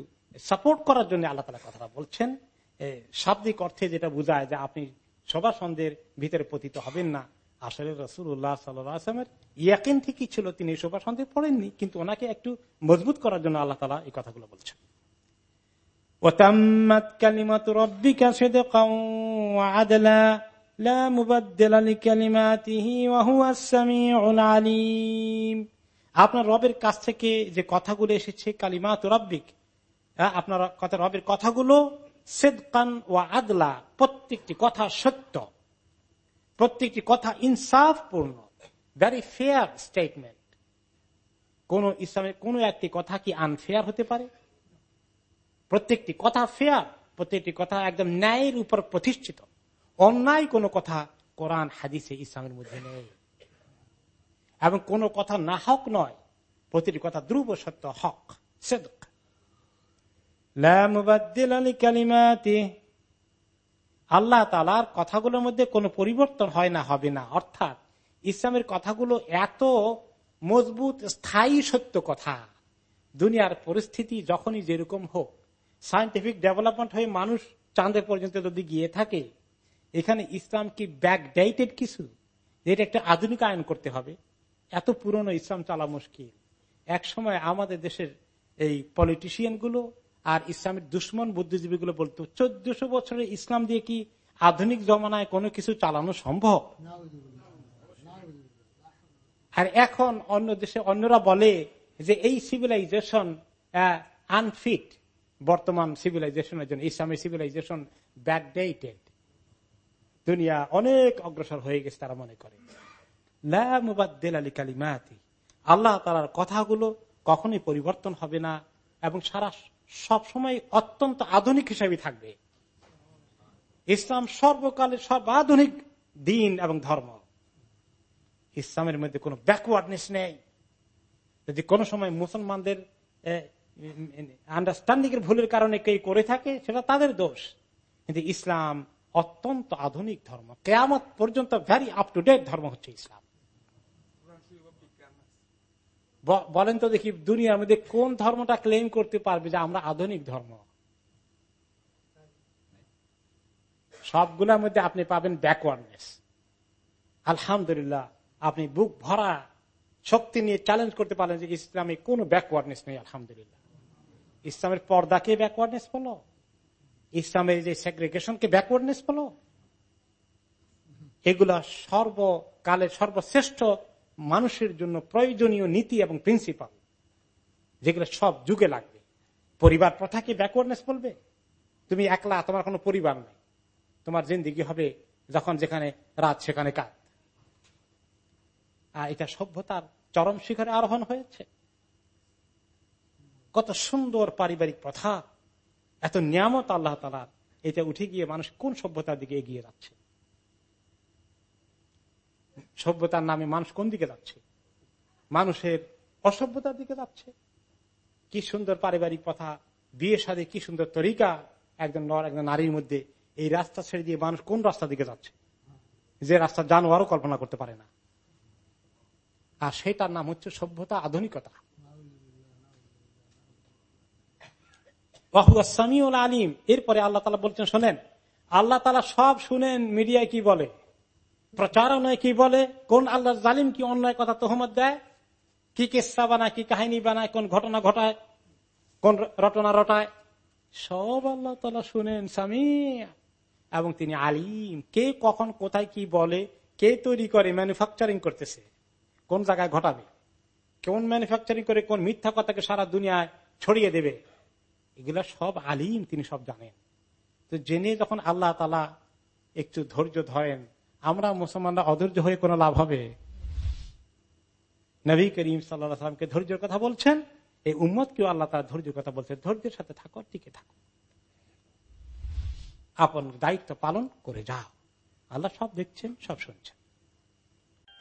সাপোর্ট করার জন্য আল্লাহ তালা কথাটা বলছেন। শাব্দিক অর্থে যেটা বোঝায় যে আপনি সবার সন্দেহের ভিতরে পতিত হবেন না। আসলে রসুল্লাহ সাল্লামের ইয়াকিন ঠিকই ছিল, তিনি সোফা সন্দেহ পড়েননি, কিন্তু ওনাকে একটু মজবুত করার জন্য আল্লাহ তালা এই কথাগুলো বলছেন। আপনার রবের কাছ থেকে যে কথাগুলো এসেছে, কালিমাত রব্বিক হ্যাঁ, আপনার কথা রবের কথাগুলো সেদকান ও আদলা, প্রত্যেকটি কথা সত্য। প্রত্যেকটি কথা ইনসাফপূর্ণ। ভেরি ফেয়ার স্টেটমেন্ট কোন ইসলামের কোন একটি কথা কি আনফেয়ার হতে পারে? প্রত্যেকটি কথা ফেয়ার প্রত্যেকটি কথা একদম ন্যায়ের উপর প্রতিষ্ঠিত। অন্যায় কোন কথা কোরআন, হাদিসে, ইসলামের মধ্যে নেই। এবং কোন কথা না হক নয়, প্রতিটি কথা ধ্রুব সত্য হক, সেদক। আল্লাহ তালার কথাগুলোর মধ্যে কোনো পরিবর্তন হয় না, হবে না। অর্থাৎ ইসলামের কথাগুলো এত মজবুত, স্থায়ী সত্য কথা। দুনিয়ার পরিস্থিতি যখনই যেরকম হোক সায়েন্টিফিক ডেভেলপমেন্ট হয়ে মানুষ চাঁদে পর্যন্ত যদি গিয়ে থাকে, এখানে ইসলাম কি ব্যাকডেটেড কিছু? এটা একটা আধুনিক আয়ন করতে হবে। এত পুরনো ইসলাম চালা মুশকিল। এক সময় আমাদের দেশের এই পলিটিশিয়ানগুলো আর ইসলামের দুশ্মন বুদ্ধিজীবী গুলো বলতো, চোদ্দশো বছরের ইসলাম দিয়ে কি আধুনিক জমানায় কোনো কিছু চালানো সম্ভব? আর এখন অন্য দেশে অন্যরা বলে যে এই সিভিলাইজেশন আনফিট বর্তমান সিভিলাইজেশনের জন্য ইসলামের সিভিলাইজেশন ব্যাকডেটেড দুনিয়া অনেক অগ্রসর হয়ে গেছে তারা মনে করে। আল্লাহ তালার কথাগুলো কখনোই পরিবর্তন হবে না এবং সারা সব সময় অত্যন্ত আধুনিক হিসাবে থাকবে। ইসলাম সর্বকালের সর্বাধুনিক দিন এবং ধর্ম। ইসলামের মধ্যে কোনো ব্যাকওয়ার্ডনেস নেই। যদি কোন সময় মুসলমানদের আন্ডারস্ট্যান্ডিং এর ভুলের কারণে কেউ করে থাকে, সেটা তাদের দোষ। কিন্তু ইসলাম অত্যন্ত আধুনিক ধর্ম। কেয়ামত পর্যন্ত ভ্যারি আপ টু ডেট ধর্ম হচ্ছে ইসলাম। বলেন তো দেখি দুনিয়ার মধ্যে কোন ধর্মটা ক্লেম করতে পারবে যে আমরা আধুনিক ধর্ম? সবগুলোর মধ্যে আপনি পাবেন ব্যাকওয়ার্ডনেস আলহামদুলিল্লাহ, আপনি বুক ভরা শক্তি নিয়ে চ্যালেঞ্জ করতে পারেন যে ইসলামে কোনো ব্যাকওয়ার্ডনেস নেই, আলহামদুলিল্লাহ। ইসলামের পর্দাকে ব্যাকওয়ার্ডনেস বলো? ইসলামের যে সেগ্রিগেশনকে ব্যাকওয়ার্ডনেস বলো? এগুলা সর্বকালের সর্বশ্রেষ্ঠ মানুষের জন্য প্রয়োজনীয় নীতি এবং প্রিন্সিপাল যেগুলো সব যুগে লাগবে। পরিবার প্রথাকে ব্যাকওয়ার্ডনেস বলবে? তুমি একলা, তোমার কোনো পরিবার নেই। তোমার জিন্দিগি হবে যখন যেখানে রাত, সেখানে কাত। আর এটা সভ্যতার চরম শিখরে আরোহণ হয়েছে। কত সুন্দর পারিবারিক প্রথা, এত নিয়ামত আল্লাহ তালার এটা উঠে গিয়ে মানুষ কোন সভ্যতার দিকে এগিয়ে যাচ্ছে? সভ্যতার নামে মানুষ কোন দিকে যাচ্ছে? মানুষের অসভ্যতার দিকে যাচ্ছে। কি সুন্দর পারিবারিক কথা বিয়ে সাথে কি সুন্দর তরিকা, একজন নর, একজন নারীর মধ্যে এই রাস্তা ছেড়ে দিয়ে মানুষ কোন রাস্তা দিকে যাচ্ছে? যে রাস্তা জানোয়ারও কল্পনা করতে পারে না। আর সেটার নাম হচ্ছে সভ্যতা আধুনিকতা। আলিম। এরপরে আল্লাহ তালা বলছেন, শোনেন, আল্লাহ তালা সব শুনেন, মিডিয়ায় কি বলে? প্রচারণায় কি বলে? কোন আল্লাহ জালিম কি অন্যায় কথা তহমত দেয়? কি কেসা বানায়, কি কাহিনী বানায়, কোন ঘটনা ঘটায়, কোন রটনা রটায়? সব আল্লাহ তালা শুনেন স্বামী এবং তিনি আলিম। কে কখন, কোথায় কি বলে, কে তৈরি করে ম্যানুফ্যাকচারিং করতেছে, কোন জায়গায় ঘটাবে, কোন ম্যানুফ্যাকচারিং করে, কোন মিথ্যা কথাকে সারা দুনিয়ায় ছড়িয়ে দেবে, এগুলা সব আলিম, তিনি সব জানেন। তো জেনে যখন আল্লাহ তালা একটু ধৈর্য ধরেন আমরা মুসলমানরা অধৈর্য হয়ে কোন লাভ হবে? নবী করিম সাল্লামকে ধৈর্যের কথা বলছেন, এই উম্মত কেউ আল্লাহ তার ধৈর্যের কথা বলছে ধৈর্যের সাথে থাকো, টিকে থাকো। আপন দায়িত্ব পালন করে যাও। আল্লাহ সব দেখছেন, সব শুনছেন।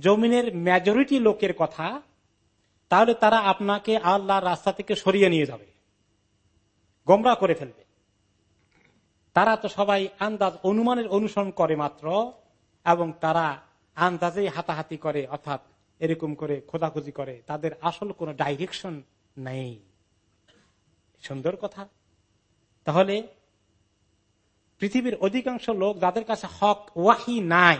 জমিনের মেজরিটি লোকের কথা, তাহলে তারা আপনাকে আল্লাহর রাস্তা থেকে সরিয়ে নিয়ে যাবে। গোমরা করে ফেলবে। তারা তো সবাই আন্দাজ অনুমানের অনুসরণ করে মাত্র, এবং তারা আন্দাজেই হাতাহাতি করে, অর্থাৎ এরকম করে খোঁজাখুঁজি করে। তাদের আসল কোন ডাইরেকশন নেই। সুন্দর কথা। তাহলে পৃথিবীর অধিকাংশ লোক যাদের কাছে হক ওয়াহি নাই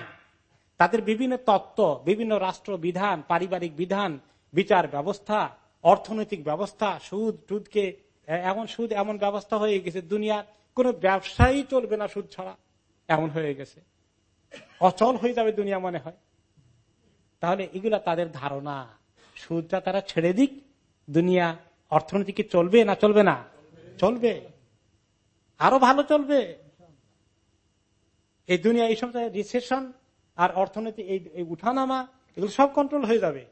তাদের বিভিন্ন তত্ত্ব, বিভিন্ন রাষ্ট্র বিধান, পারিবারিক বিধান, বিচার ব্যবস্থা, অর্থনৈতিক ব্যবস্থা, সুদ, টুদকে এমন সুদ, এমন ব্যবস্থা হয়ে গেছে দুনিয়ার। কোন ব্যবসায়ী চলবে না সুদ ছাড়া। এমন হয়ে গেছে। অচল হয়ে যাবে দুনিয়া মনে হয়। তাহলে এগুলা তাদের ধারণা। সুদটা তারা ছেড়ে দিক। দুনিয়া অর্থনীতি কি চলবে না চলবে না? চলবে। আরও ভালো চলবে। এই দুনিয়া এই সময় রিসেশন আর অর্থনীতি এই উঠানামা, এগুলো সব কন্ট্রোল হয়ে যাবে।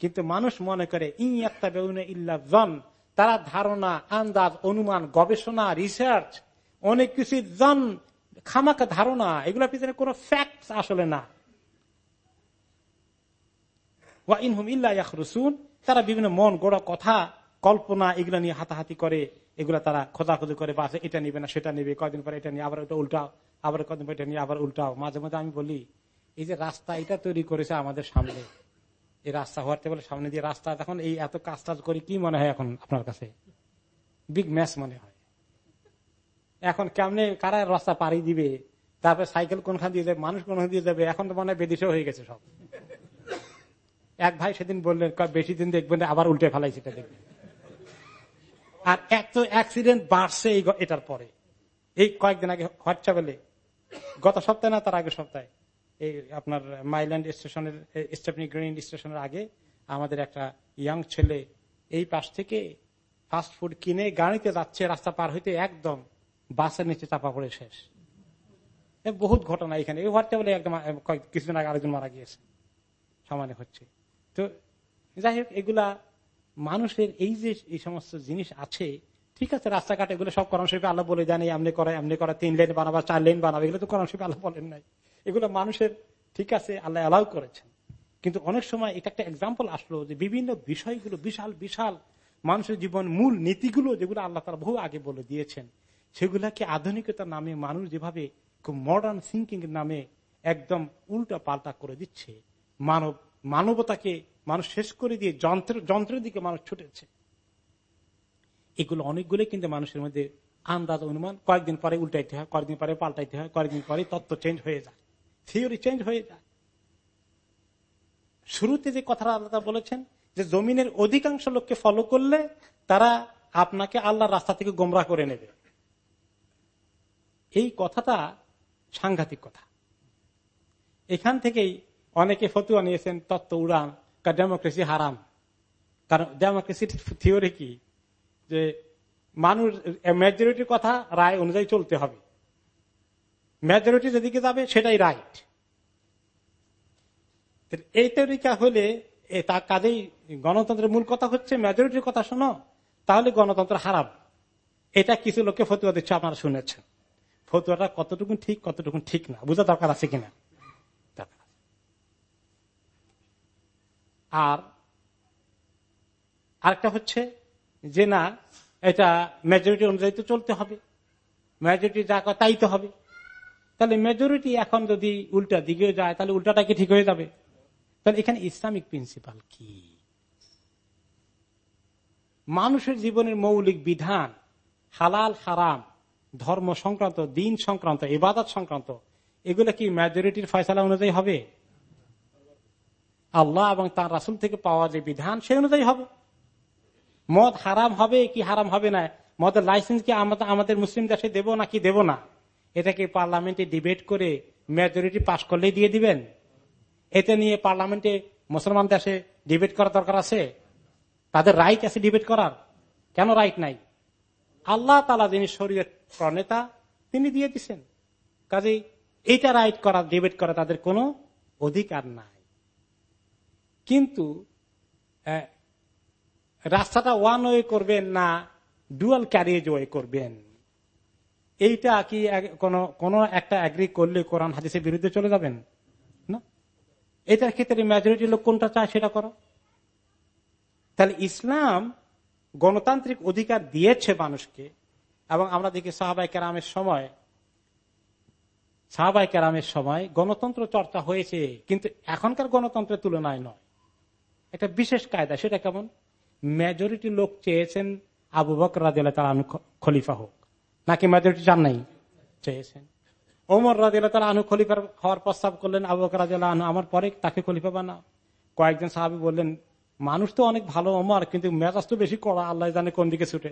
কিন্তু মানুষ মনে করে ইত্তা বেউনে ইল্লা জন তারা ধারণা, আন্দাজ, অনুমান, গবেষণা রিসার্চ অনেক কিছু জন খামাকা ধারণা, এগুলোর পিছনে কোন ফ্যাক্ট আসলে না। তারা বিভিন্ন মন গোড়া কথা, কল্পনা, এগুলো নিয়ে হাতাহাতি করে, এগুলা তারা খোঁজাখুঁজি করে বাসে এটা নিবে না, সেটা নিবে, কয়দিন পরে এটা নিয়ে আবার ওটা উল্টাও। আবার কদিন পরে এটা নিয়ে আবার উল্টাও। মাঝে মাঝে আমি বলি, এই যে রাস্তা এটা তৈরি করেছে আমাদের সামনে। এই রাস্তা হওয়াতে বলে সামনে দিয়ে রাস্তা এখন এই এত কাজ টাজ করি কি মনে হয় এখন আপনার কাছে? বিগ ম্যাচ মনে হয়। এখন কেমনে, কারা রাস্তা পাড়ি দিবে? তারপরে সাইকেল কোনখান দিয়ে যাবে? মানুষ কোনখান দিয়ে যাবে? এখন তো মনে হয় বেদিশে হয়ে গেছে সব। এক ভাই সেদিন বললেন বেশি দিন দেখবেন আবার উল্টে ফেলাইছে এটা দেখবেন। আর এত অ্যাক্সিডেন্ট বাড়ছে এটার পরে। এই কয়েকদিন আগে হোয়াটসঅ্যাপে গত সপ্তাহে না, তার আগে সপ্তাহে। এই আপনার মাইল্যান্ড স্টেশনের, স্টেপনি গ্রিন স্টেশনের আগে আমাদের একটা ইয়াং ছেলে এই পাশ থেকে ফাস্ট ফুড কিনে গাড়িতে যাচ্ছে, রাস্তা পার হইতে একদম বাসের নিচে চাপা পড়ে শেষ। বহুত ঘটনা এখানে। হোয়াটসঅ্যাপে একদম কিছুদিন আগে আরেকজন মারা গিয়েছে। সমানে হচ্ছে। তো যাই হোক, এগুলা মানুষের এই যে এই সমস্ত জিনিস আছে ঠিক আছে, রাস্তাঘাট এগুলো সব করণ শিল্পে আল্লাহ বলে জানি এমনি করা এমনি করা, তিন লেন বানাবা, চার লেন বানাবে, এগুলো তো করণ শিল্পে আল্লাহ বলেন নাই। এগুলো মানুষের, ঠিক আছে, আল্লাহ অ্যালাউ করেছেন। কিন্তু অনেক সময় এটা একটা এক্সাম্পল আসলো যে বিভিন্ন বিষয়গুলো, বিশাল বিশাল মানুষের জীবন, মূল নীতিগুলো যেগুলো আল্লাহ তারা বহু আগে বলে দিয়েছেন, সেগুলাকে আধুনিকতার নামে মানুষ যেভাবে খুব মডার্ন থিঙ্কিং এর নামে একদম উল্টা পাল্টা করে দিচ্ছে, মানব, মানবতাকে মানুষ শেষ করে দিয়ে যন্ত্র যন্ত্রের দিকে মানুষ ছুটেছে। এগুলো অনেকগুলো কিন্তু মানুষের মধ্যে আন্দাজ, অনুমান। কয়েকদিন পরে উল্টাইতে হয়, কয়েকদিন পরে পাল্টাইতে হয়, কয়েকদিন পরে তত্ত্ব চেঞ্জ হয়ে যায়। থিওরি চেঞ্জ হয়ে যায়। শুরুতে যে কথাটা আল্লাহ বলেছেন, যে জমিনের অধিকাংশ লোককে ফলো করলে তারা আপনাকে আল্লাহর রাস্তা থেকে গোমরা করে নেবে। এই কথাটা সাংঘাতিক কথা। এখান থেকেই অনেকে ফতুয়া নিয়েছেন, তত্ত্ব উড়ান ডেমোক্রেসি হারাম। কারণ ডেমোক্রেসির থিওরি কি? যে মানুষ মেজরিটির কথা রায় অনুযায়ী চলতে হবে। মেজরিটি যেদিকে যাবে, সেটাই রাইট এই তরিকা হলে তা কাজেই গণতন্ত্রের মূল কথা হচ্ছে মেজরিটির কথা শোনো, তাহলে গণতন্ত্র হারাম এটা কিছু লোককে ফতুয়া দিচ্ছে, আপনারা শুনেছেন। ফতুয়াটা কতটুকু ঠিক কতটুকু ঠিক না। বোঝা দরকার আছে কিনা? আর আরেকটা হচ্ছে যে না, এটা মেজরিটি অনুযায়ী তো চলতে হবে। মেজরিটি যা তাই তো হবে। তাহলে মেজরিটি এখন যদি উল্টা দিকে যায়, তাহলে উল্টাটা কি ঠিক হয়ে যাবে? তাহলে এখানে ইসলামিক প্রিন্সিপাল কি? মানুষের জীবনের মৌলিক বিধান, হালাল, হারাম, ধর্ম সংক্রান্ত, দিন সংক্রান্ত, ইবাদত সংক্রান্ত, এগুলো কি মেজরিটির ফয়সালা অনুযায়ী হবে? আল্লাহ এবং তার রাসুল থেকে পাওয়া যে বিধান, সেই অনুযায়ী হবে। মদ হারাম হবে কি হারাম হবে না? মদের লাইসেন্স কি আমাদের মুসলিম দেশে দেব না কি দেব না? এটাকে পার্লামেন্টে ডিবেট করে মেজরিটি পাশ করলেই দিয়ে দিবেন। এতে নিয়ে পার্লামেন্টে মুসলমান দেশে ডিবেট করার দরকার আছে? তাদের রাইট আছে ডিবেট করার। কেন রাইট নাই? আল্লাহ তালা যিনি শরীরের প্রণেতা তিনি দিয়ে দিচ্ছেন কাজে এটা রাইট করা ডিবেট করা তাদের কোনো অধিকার নাই। কিন্তু রাস্তাটা ওয়ান ওয়ে করবেন না ডুয়াল ক্যারিয়েজ ওয়ে করবেন। এইটা কি কোন একটা অ্যাগ্রি করলে কোরআন হাদিসের বিরুদ্ধে চলে যাবেন? না? এটার ক্ষেত্রে মেজরিটি লোক কোনটা চায় সেটা করো। তাহলে ইসলাম গণতান্ত্রিক অধিকার দিয়েছে মানুষকে, এবং আমরা দেখি সাহাবাই কেরামের সময় সাহাবাই কেরামের সময় গণতন্ত্র চর্চা হয়েছে, কিন্তু এখনকার গণতন্ত্রের তুলনায় নয়। একটা বিশেষ কায়দা, সেটা কেমন? মেজরিটি লোক চেয়েছেন আবু বকর রাজিয়াল আনু খলিফা হোক। নাকি মেজরিটি চান নাই? চেয়েছেন। ওমর রাজিয়াল আনু খলিফার হওয়ার প্রস্তাব করলেন, আবু বকর আনু আমার পরে তাকে খলিফা বানা কয়েকজন সাহাবি বললেন, মানুষ তো অনেক ভালো ওমর, কিন্তু মেজাজ তো বেশি করা আল্লাহ জানে কোন দিকে ছুটে।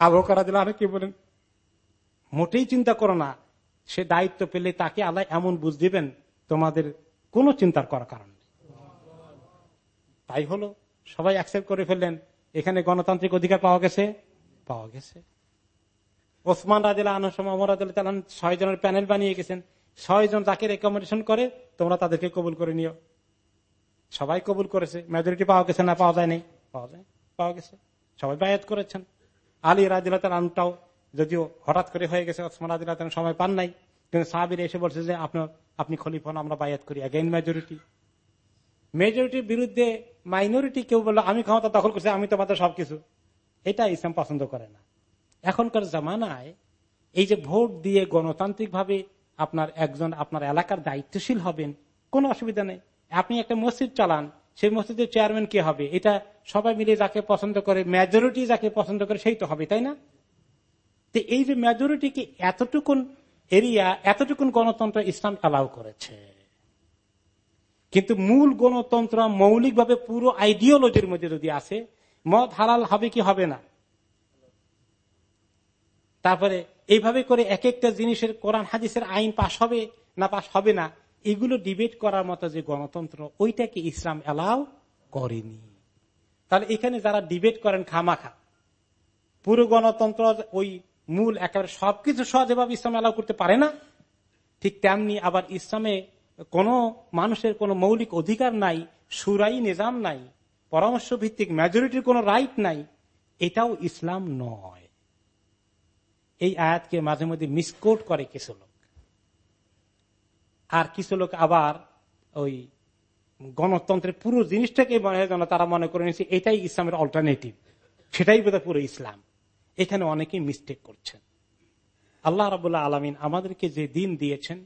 আবু বকর রাজিয়াল আনু কি বলেন, মোটেই চিন্তা করো না, সে দায়িত্ব পেলে তাকে আল্লাহ এমন বুঝ দিবেন, তোমাদের কোনো চিন্তার করার কারণ তাই হলো, সবাই অ্যাকসেপ্ট করে ফেললেন। এখানে গণতান্ত্রিক অধিকার পাওয়া গেছে? পাওয়া গেছে। ওসমান রাজিলা আনসম ছয় জনের প্যানেল বানিয়ে গেছেন। ছয় জন যাকে রেকমেন্ডেশন করে, তোমরা তাদেরকে কবুল করে নিও। সবাই কবুল করেছে। মেজরিটি পাওয়া গেছে না পাওয়া যায়নি পাওয়া যায়। পাওয়া গেছে। সবাই বায়াত করেছেন। আলী রাজিলা আনটাও যদিও হঠাৎ করে হয়ে গেছে, ওসমান রাজিলা সময় পান নাই। কিন্তু সাহাবির এসে বলছে যে, আপনার, আপনি খলিফন আমরা বায়াত করি। অ্যাগেন মেজরিটি মেজরিটির বিরুদ্ধে মাইনরিটি কেউ বলল, আমি ক্ষমতা দখল করছি, আমি তোমাদের সবকিছু। এটা ইসলাম পছন্দ করে না। এখনকার জামানায় এই যে ভোট দিয়ে গণতান্ত্রিক ভাবে আপনার একজন, আপনার এলাকার দায়িত্বশীল হবেন, কোনো অসুবিধা নেই। আপনি একটা মসজিদ চালান, সেই মসজিদের চেয়ারম্যান কে হবে? এটা সবাই মিলে যাকে পছন্দ করে মেজরিটি যাকে পছন্দ করে, সেই তো হবে, তাই না? তো এই যে মেজরিটিকে এতটুকুন এরিয়া এতটুকুন গণতন্ত্র ইসলাম অ্যালাউ করেছে। কিন্তু মূল গণতন্ত্র মৌলিকভাবে পুরো আইডিওলজির মধ্যে যদি আসে মদ হালাল হবে কি হবে না? তারপরে এইভাবে করে এক একটা জিনিসের কোরআন, হাদিসের আইন পাশ হবে না পাশ হবে না, এগুলো ডিবেট করার মতো যে গণতন্ত্র, ওইটাকে ইসলাম অ্যালাউ করেনি। তাহলে এখানে যারা ডিবেট করেন খামাখা, পুরো গণতন্ত্র ওই মূল একেবারে সবকিছু সহজেভাবে ইসলাম অ্যালাউ করতে পারে না, ঠিক তেমনি আবার ইসলামে কোন মানুষের কোন মৌলিক অধিকার নাই, সুরাই নিজাম নাই পরামর্শ ভিত্তিক মেজরিটির কোন রাইট নাই, এটাও ইসলাম নয়। এই আয়াতকে মাঝে মধ্যে মিসকোট করে কিছু লোক। আর কিছু লোক আবার ওই গণতন্ত্রের পুরো জিনিসটাকে তারা মনে করে নিচ্ছে এটাই ইসলামের অল্টারনেটিভ সেটাই বোধ পুরো ইসলাম। এখানে অনেকেই মিস্টেক করছেন। আল্লাহ রাবুল্লাহ আলমিন আমাদেরকে যে দিন দিয়েছেন,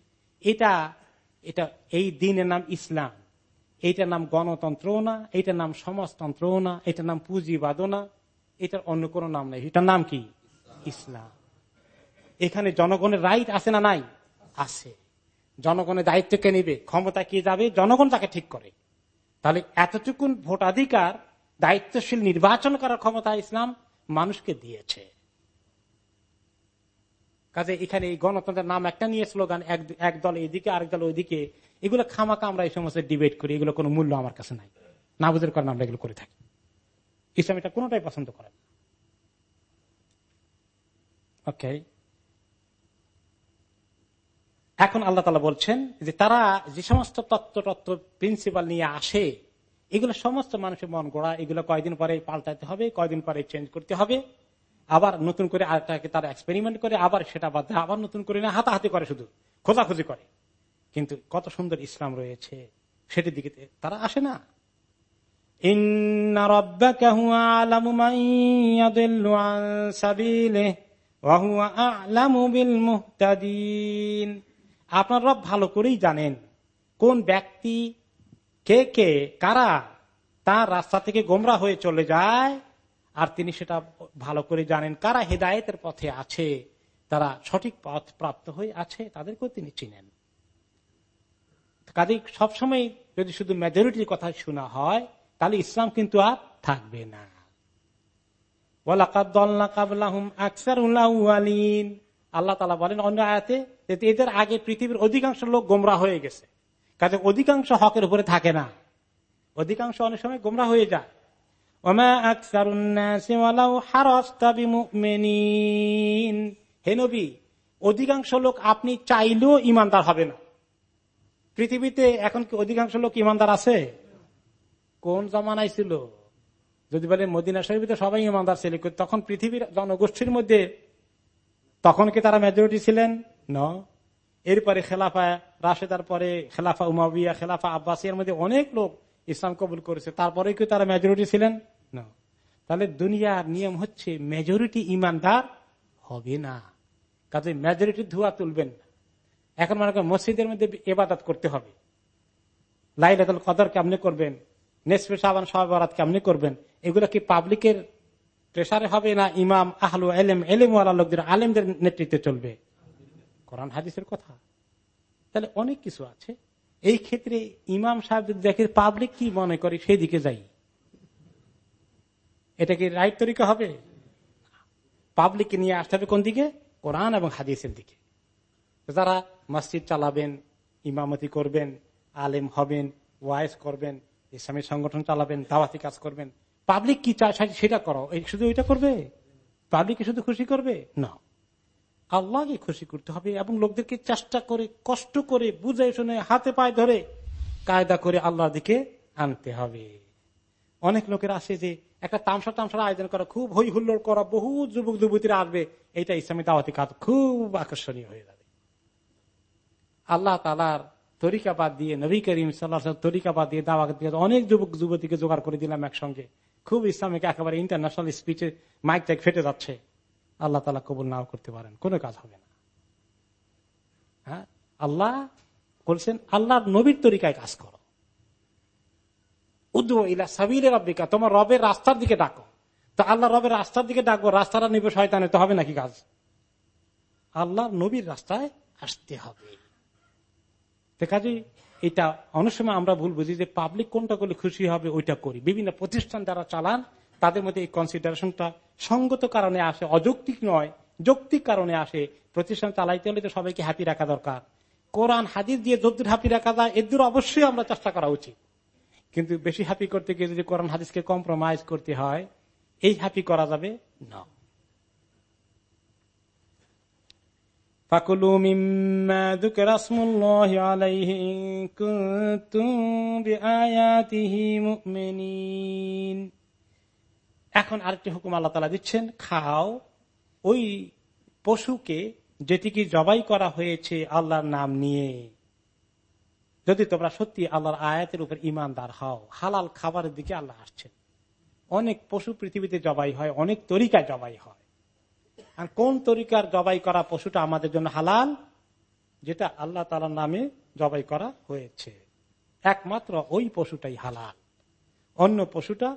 এটা এটা এই দিনের নাম ইসলাম। এইটার নাম গণতন্ত্র না, এইটার নাম সমাজতন্ত্র না এটার নাম পুঁজিবাদ না, এটার অন্য কোন নাম নেই। এটার নাম কি? ইসলাম। এখানে জনগণের রাইট আছে না নাই? আছে। জনগণের দায়িত্ব কে নিবে? ক্ষমতা কে যাবে? জনগণ তাকে ঠিক করে। তাহলে এতটুকুন ভোটাধিকার, দায়িত্বশীল নির্বাচন করার ক্ষমতা ইসলাম মানুষকে দিয়েছে। কাজে এখানে এই গণতন্ত্রের নাম একটা নিয়ে স্লোগান, এক দল এদিকে, আরেক দল ওইদিকে। এগুলো খামাকা আমরা এই সমস্ত ডিবেট করি, এগুলো কোনো মূল্য আমার কাছে নাই। না বুঝের কারণে আমরা এগুলো করে থাকি। ইসলাম এটা কোনোটাই পছন্দ করেন ওকে এখন আল্লাহ তালা বলছেন যে তারা যে সমস্ত তত্ত্ব তত্ত্ব প্রিন্সিপাল নিয়ে আসে, এগুলো সমস্ত মানুষের মন গড়া, এগুলো কয়দিন পরে পাল্টাতে হবে, কয়দিন পরে চেঞ্জ করতে হবে। আবার নতুন করে আরেকটাকে তারা এক্সপেরিমেন্ট করে, আবার সেটা বাদ আবার নতুন করে না, হাতাহাতি করে শুধু, খোঁজাখুঁজি করে। কিন্তু কত সুন্দর ইসলাম রয়েছে, সেটির দিকে তারা আসে না। আপনার রব ভালো করেই জানেন কোন ব্যক্তি কে কে, কারা তার রাস্তা থেকে গোমরা হয়ে চলে যায়। আর তিনি সেটা ভালো করে জানেন কারা হেদায়তের পথে আছে, তারা সঠিক পথ প্রাপ্ত হয়ে আছে, তাদেরকেও তিনি চিনেন। কাজে সবসময় যদি শুধু মেজরিটির কথা শোনা হয়, তাহলে ইসলাম কিন্তু আর থাকবে না। আল্লাহ তালা বলেন অন্য আয়াতে এদের আগে পৃথিবীর অধিকাংশ লোক গোমরা হয়ে গেছে। কাজে অধিকাংশ হকের উপরে থাকে না। অধিকাংশ অনেক সময় গোমরা হয়ে যায়। হে নবী, অধিকাংশ লোক আপনি চাইলেও ইমানদার হবে না। পৃথিবীতে এখন কি অধিকাংশ লোক ইমানদার আছে? কোন জমানায় ছিল? যদি বলে মদিনা শরীফে সবাই ইমানদার ছিল তখন পৃথিবীর জনগোষ্ঠীর মধ্যে তখন কি তারা মেজরিটি ছিলেন? ন এরপরে খেলাফা রাশেদার পরে খেলাফা উমাবিয়া খেলাফা আব্বাসিয়ার মধ্যে অনেক লোক ইসলাম কবুল করেছে। তারপরে কি তারা মেজরিটি ছিলেন? না। তাহলে দুনিয়ার নিয়ম হচ্ছে মেজরিটি ইমানদার হবে না। কাজে মেজরিটি ধোয়া তুলবেন এখন মনে করেন মসজিদের মধ্যে এবাদত করতে হবে। লাইলাতুল কদর কেমনে করবেন? নেসপে সাবান সবারাত কেমনে করবেন? এগুলো কি পাবলিকের প্রেসারে হবে না ইমাম আহলু এলেম এলেম লোকদের আলেমদের নেতৃত্বে চলবে? কোরআন হাদিসের কথা। তাহলে অনেক কিছু আছে। এই ক্ষেত্রে ইমাম সাহেব দেখে পাবলিক কি মনে করে সেই দিকে যাই। এটা কি রাইট তরিকা হবে? পাবলিককে নিয়ে আসতে হবে কোন দিকে? কোরআন এবং হাদিসের দিকে। যারা মসজিদ চালাবেন, ইমামতি করবেন, আলেম হবেন, ওয়াইস করবেন, ইসলামী সংগঠন চালাবেন, দাওয়াতি কাজ করবেন পাবলিক কি চায় সেটা করো। শুধু ওইটা করবে? পাবলিককে শুধু খুশি করবে? না। আল্লাহকে খুশি করতে হবে এবং লোকদেরকে চেষ্টা করে, কষ্ট করে, বুঝে শুনে, হাতে পায়ে ধরে কায়দা করে আল্লাহর দিকে আনতে হবে। অনেক লোকের আসে যে একটা তামসা তামসার আয়োজন করা, খুব হই হুল্লোড় করা বহু যুবক যুবতীরা আসবে এটা ইসলামী দাওয়াতি কাজ, খুব আকর্ষণীয় হয়ে যাবে। আল্লাহ তালার তরিকা বাদ দিয়ে, নবী করিম সাল্লাহ তরিকা বাদ দিয়ে দাওয়া দিয়ে, অনেক যুবক যুবতীকে জোগাড় করে দিলাম একসঙ্গে। খুব ইসলামিক, একেবারে ইন্টারন্যাশনাল স্পিচে মাইক ট্যাগ ফেটে যাচ্ছে। আল্লাহ তালা কবুল নাও করতে পারেন, কোনো কাজ হবে না। হ্যাঁ? আল্লাহ বলছেন, আল্লাহর নবীর তরিকায় কাজ করো। তোমার রবের রাস্তার দিকে ডাকো। আল্লাহ রবের রাস্তার দিকে ডাকবো, রাস্তাটা নিবে শয়তানে, তো হবে নাকি কাজ? আল্লাহর নবীর রাস্তায় আসতে হবে। কাজে এটা অনেক সময় আমরা ভুল বুঝি যে পাবলিক কোনটা করলে খুশি হবে, ওইটা করি। বিভিন্ন প্রতিষ্ঠান যারা চালান তাদের মধ্যে এই কনসিডারেশনটা সঙ্গত কারণে আসে অযৌক্তিক নয় যৌক্তিক কারণে আসে প্রতিষ্ঠান চালাইতে হলে তো সবাইকে হ্যাপি রাখা দরকার কোরআন হাদিস দিয়ে যদ্দুর হ্যাপি রাখা যায় এদুর অবশ্যই আমরা চেষ্টা করা উচিত কিন্তু বেশি হ্যাপি করতে গিয়ে যদি কোরআন হাদিসকে কম্প্রোমাইজ করতে হয় এই হ্যাপি করা যাবে না فكلوا مما ذكر اسم الله عليه كنتم بآياته مؤمنين এখন আরেকটি হুকুম আল্লাহ তালা দিচ্ছেন, খাও ওই পশুকে যেটিকে জবাই করা হয়েছে আল্লাহর নাম নিয়ে। যদি তোমরা সত্যি আল্লাহর আয়াতের উপর ইমানদার হও, হালাল খাবারের দিকে আল্লাহ আসছেন। অনেক পশু পৃথিবীতে জবাই হয়, অনেক তরিকায় জবাই হয়। আর কোন তরিকার জবাই করা পশুটা আমাদের জন্য হালাল? যেটা আল্লাহ তালার নামে জবাই করা হয়েছে। একমাত্র ওই পশুটাই হালাল। অন্য পশুটা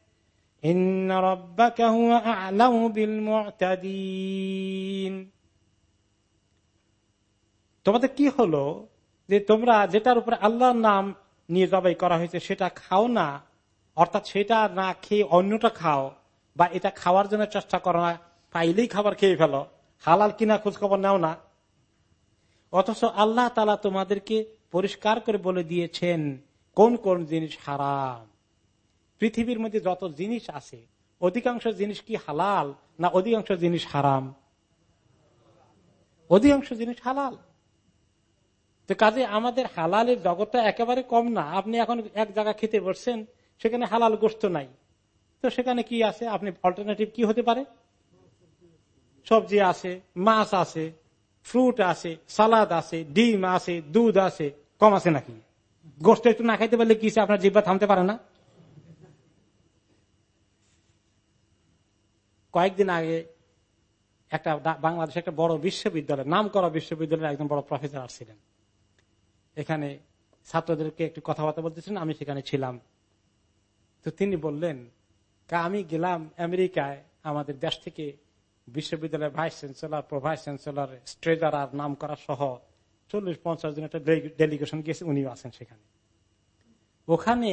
তোমাদের কি হলো যে তোমরা যেটার উপরে আল্লাহর নাম নিয়ে জবাই করা হয়েছে সেটা খাও না, অর্থাৎ সেটা না খেয়ে অন্যটা খাও বা এটা খাওয়ার জন্য চেষ্টা করো না, পাইলেই খাবার খেয়ে ফেলো। হালাল কিনা খোঁজ খবর নেও না। অথচ আল্লাহ তালা তোমাদেরকে পরিষ্কার করে বলে দিয়েছেন, কোন কোন জিনিস হারাম। পৃথিবীর মধ্যে যত জিনিস আছে, অধিকাংশ জিনিস কি হালাল না অধিকাংশ জিনিস হারাম? অধিকাংশ জিনিস হালাল। তো কাজে আমাদের হালালের জগৎটা একেবারে কম না। আপনি এখন এক জায়গা খেতে বসছেন, সেখানে হালাল গোস্ত নাই। তো সেখানে কি আছে? আপনি অল্টারনেটিভ কি হতে পারে? সবজি আছে, মাছ আছে ফ্রুট আছে সালাদ আছে, ডিম আছে, দুধ আছে, কম আছে নাকি? গোস্ত একটু না খাইতে পারলে কি আপনার জিব্বা থামতে পারে না? কয়েকদিন আগে একটা বাংলাদেশ একটা বড় বিশ্ববিদ্যালয় নাম করা বিশ্ববিদ্যালয়ের একজন বড় প্রফেসর আসছিলেন এখানে ছাত্রদেরকে একটু কথাবার্তা বলতেছেন, আমি সেখানে ছিলাম। তো তিনি বললেন আমি গেলাম আমেরিকায়, আমাদের দেশ থেকে বিশ্ববিদ্যালয়ের vice chancellor pro vice chancellor treasurer আর নাম করা সহ চল্লিশ পঞ্চাশ দিন একটা ডেলিগেশন গিয়েছে উনিও আছেন সেখানে। ওখানে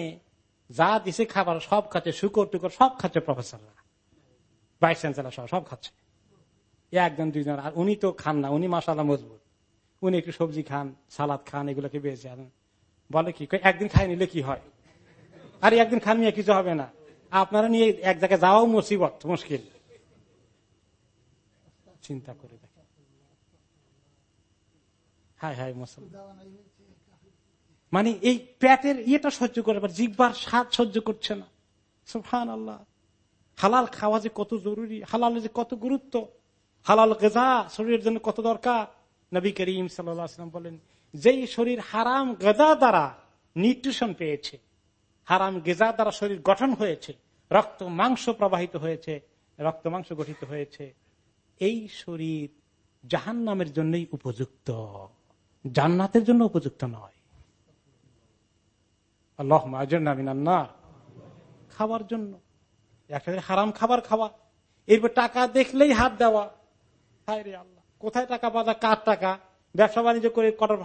যা দিছে খাবার সব খাচ্ছে, শুকর টুকর সব খাচ্ছে প্রফেসররা ভাইস চ্যান্সেলর সহ সব খাচ্ছে। একজন, দুইজন, আর উনি তো খান না, উনি মাসাল্লাহ মজবুত। উনি একটু সবজি খান, সালাদ খান, এগুলোকে বেঁচে আনেন। বলে কি একদিন খাই নিলে কি হয়? আর, একদিন খান নিয়ে কিছু হবে না। আপনারা নিয়ে এক জায়গায় যাওয়াও মুসিবত, মুশকিল। চিন্তা করে দেখেন। হাই হাই মানে এই প্যাটের ইয়েটা সহ্য করে জিব্বার স্বাদ সহ্য করছে না। সুফান আল্লাহ হালাল খাওয়া যে কত জরুরি হালাল যে কত গুরুত্ব, হালাল গেজা শরীরের জন্য কত দরকার? নবী করিম সাল্লাম বলেন, যেই শরীর হারাম গেজা দ্বারা নিউট্রিশন পেয়েছে, হারাম গেজা দ্বারা শরীর গঠন হয়েছে, রক্ত মাংস প্রবাহিত হয়েছে, রক্ত মাংস গঠিত হয়েছে, এই শরীর জাহান নামের জন্যই উপযুক্ত, জান্নাতের জন্য উপযুক্ত নয়। আল্লাহ খাবার জন্য একটা হারাম খাবার খাওয়া। এরপর টাকা দেখলেই হাত দেওয়া। হায় রে আল্লাহ, কোথায় টাকা পাওয়া কার টাকা? ব্যবসা বাণিজ্য করে কটর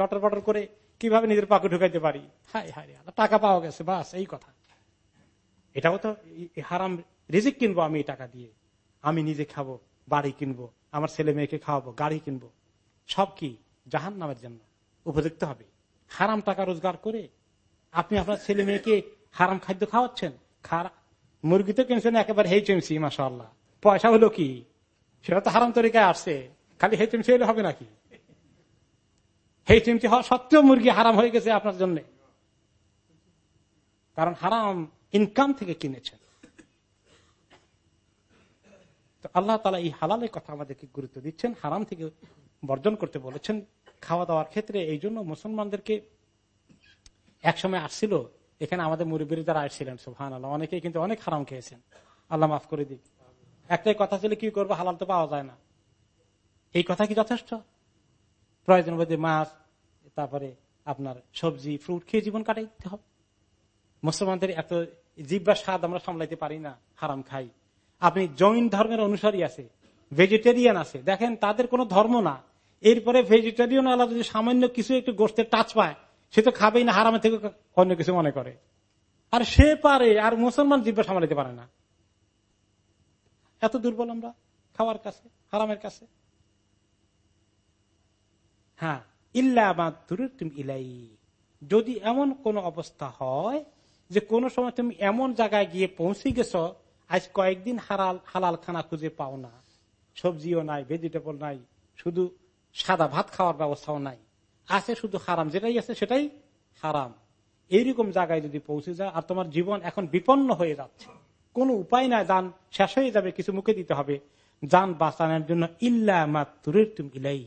লটর বটর করে কীভাবে নিজের পাকে ঢুকাইতে পারি? হায় হায় আল্লাহ, টাকা পাওয়া গেছে, বাস, এই কথা। এটাও তো হারাম রিজিক কিনবো আমি এই টাকা দিয়ে। আমি নিজে খাব, বাড়ি কিনবো, আমার ছেলে মেয়েকে খাওয়াবো, গাড়ি কিনবো। সব কি জাহান নামের জন্য? উপযুক্ত হবে। হারাম টাকা রোজগার করে আপনি আপনার ছেলে মেয়েকে হারাম খাদ্য খাওয়াচ্ছেন? মুরগি তো কিনছেন একেবারে হেই চেমসি মাসা পয়সা হলো কি? সেটা তো হারাম তরিকায় আসছে। খালি হেই চেমসি হলে হবে নাকি? হেই চেমসি হওয়া সত্ত্বেও মুরগি হারাম হয়ে গেছে আপনার জন্য। কারণ হারাম ইনকাম থেকে কিনেছেন। তো আল্লাহ তালা এই হালালের কথা আমাদেরকে গুরুত্ব দিচ্ছেন, হারাম থেকে বর্জন করতে বলেছেন। খাওয়া দাওয়ার ক্ষেত্রে এই জন্য মুসলমানদেরকে একসময় আসছিল এখানে আমাদের মুরব্বীর যারা আসছিলেন সুহান আল্লাহ অনেকেই কিন্তু অনেক হারাম খেয়েছেন। আল্লাহ মাফ করে দিক। একটাই কথা ছিল, কি করব, হালাল তো পাওয়া যায় না। এই কথা কি যথেষ্ট? প্রয়োজন বোধে মাছ, তারপরে আপনার সবজি ফ্রুট খেয়ে জীবন কাটাইতে হবে। মুসলমানদের এত জিব্বার স্বাদ আমরা সামলাইতে পারি না, হারাম খাই। আপনি জৈন ধর্মের অনুসারী আছে ভেজিটেরিয়ান আছে, দেখেন তাদের কোনো ধর্ম না। এরপরে ভেজিটেরিয়ান আলাদা যদি সামান্য কিছু একটু গোষ্ঠের টাচ পায় সে তো খাবেই না, হারামে থেকে অন্য কিছু মনে করে। আর সে পারে, আর মুসলমান জিব্বা সামলাইতে পারে না। এত দুর্বল আমরা, খাওয়ার কাছে, হারামের কাছে। হ্যাঁ ইল্লা ইলাই যদি এমন কোন অবস্থা হয় যে কোন সময় তুমি এমন জায়গায় গিয়ে পৌঁছে গেছ, আজ কয়েকদিন হারাল, হালাল খানা খুঁজে পাও না। সবজিও নাই ভেজিটেবল নাই, শুধু সাদা ভাত খাওয়ার ব্যবস্থাও নাই। আছে শুধু হারাম, যেটাই আছে সেটাই হারাম। এইরকম জায়গায় যদি পৌঁছে যায়, আর তোমার জীবন এখন বিপন্ন হয়ে যাচ্ছে, কোন উপায় নাই যান শেষ হয়ে যাবে, কিছু মুখে দিতে হবে। যান বাঁচানোর জন্য ইল্লা মাতুরের তুমি ইলাই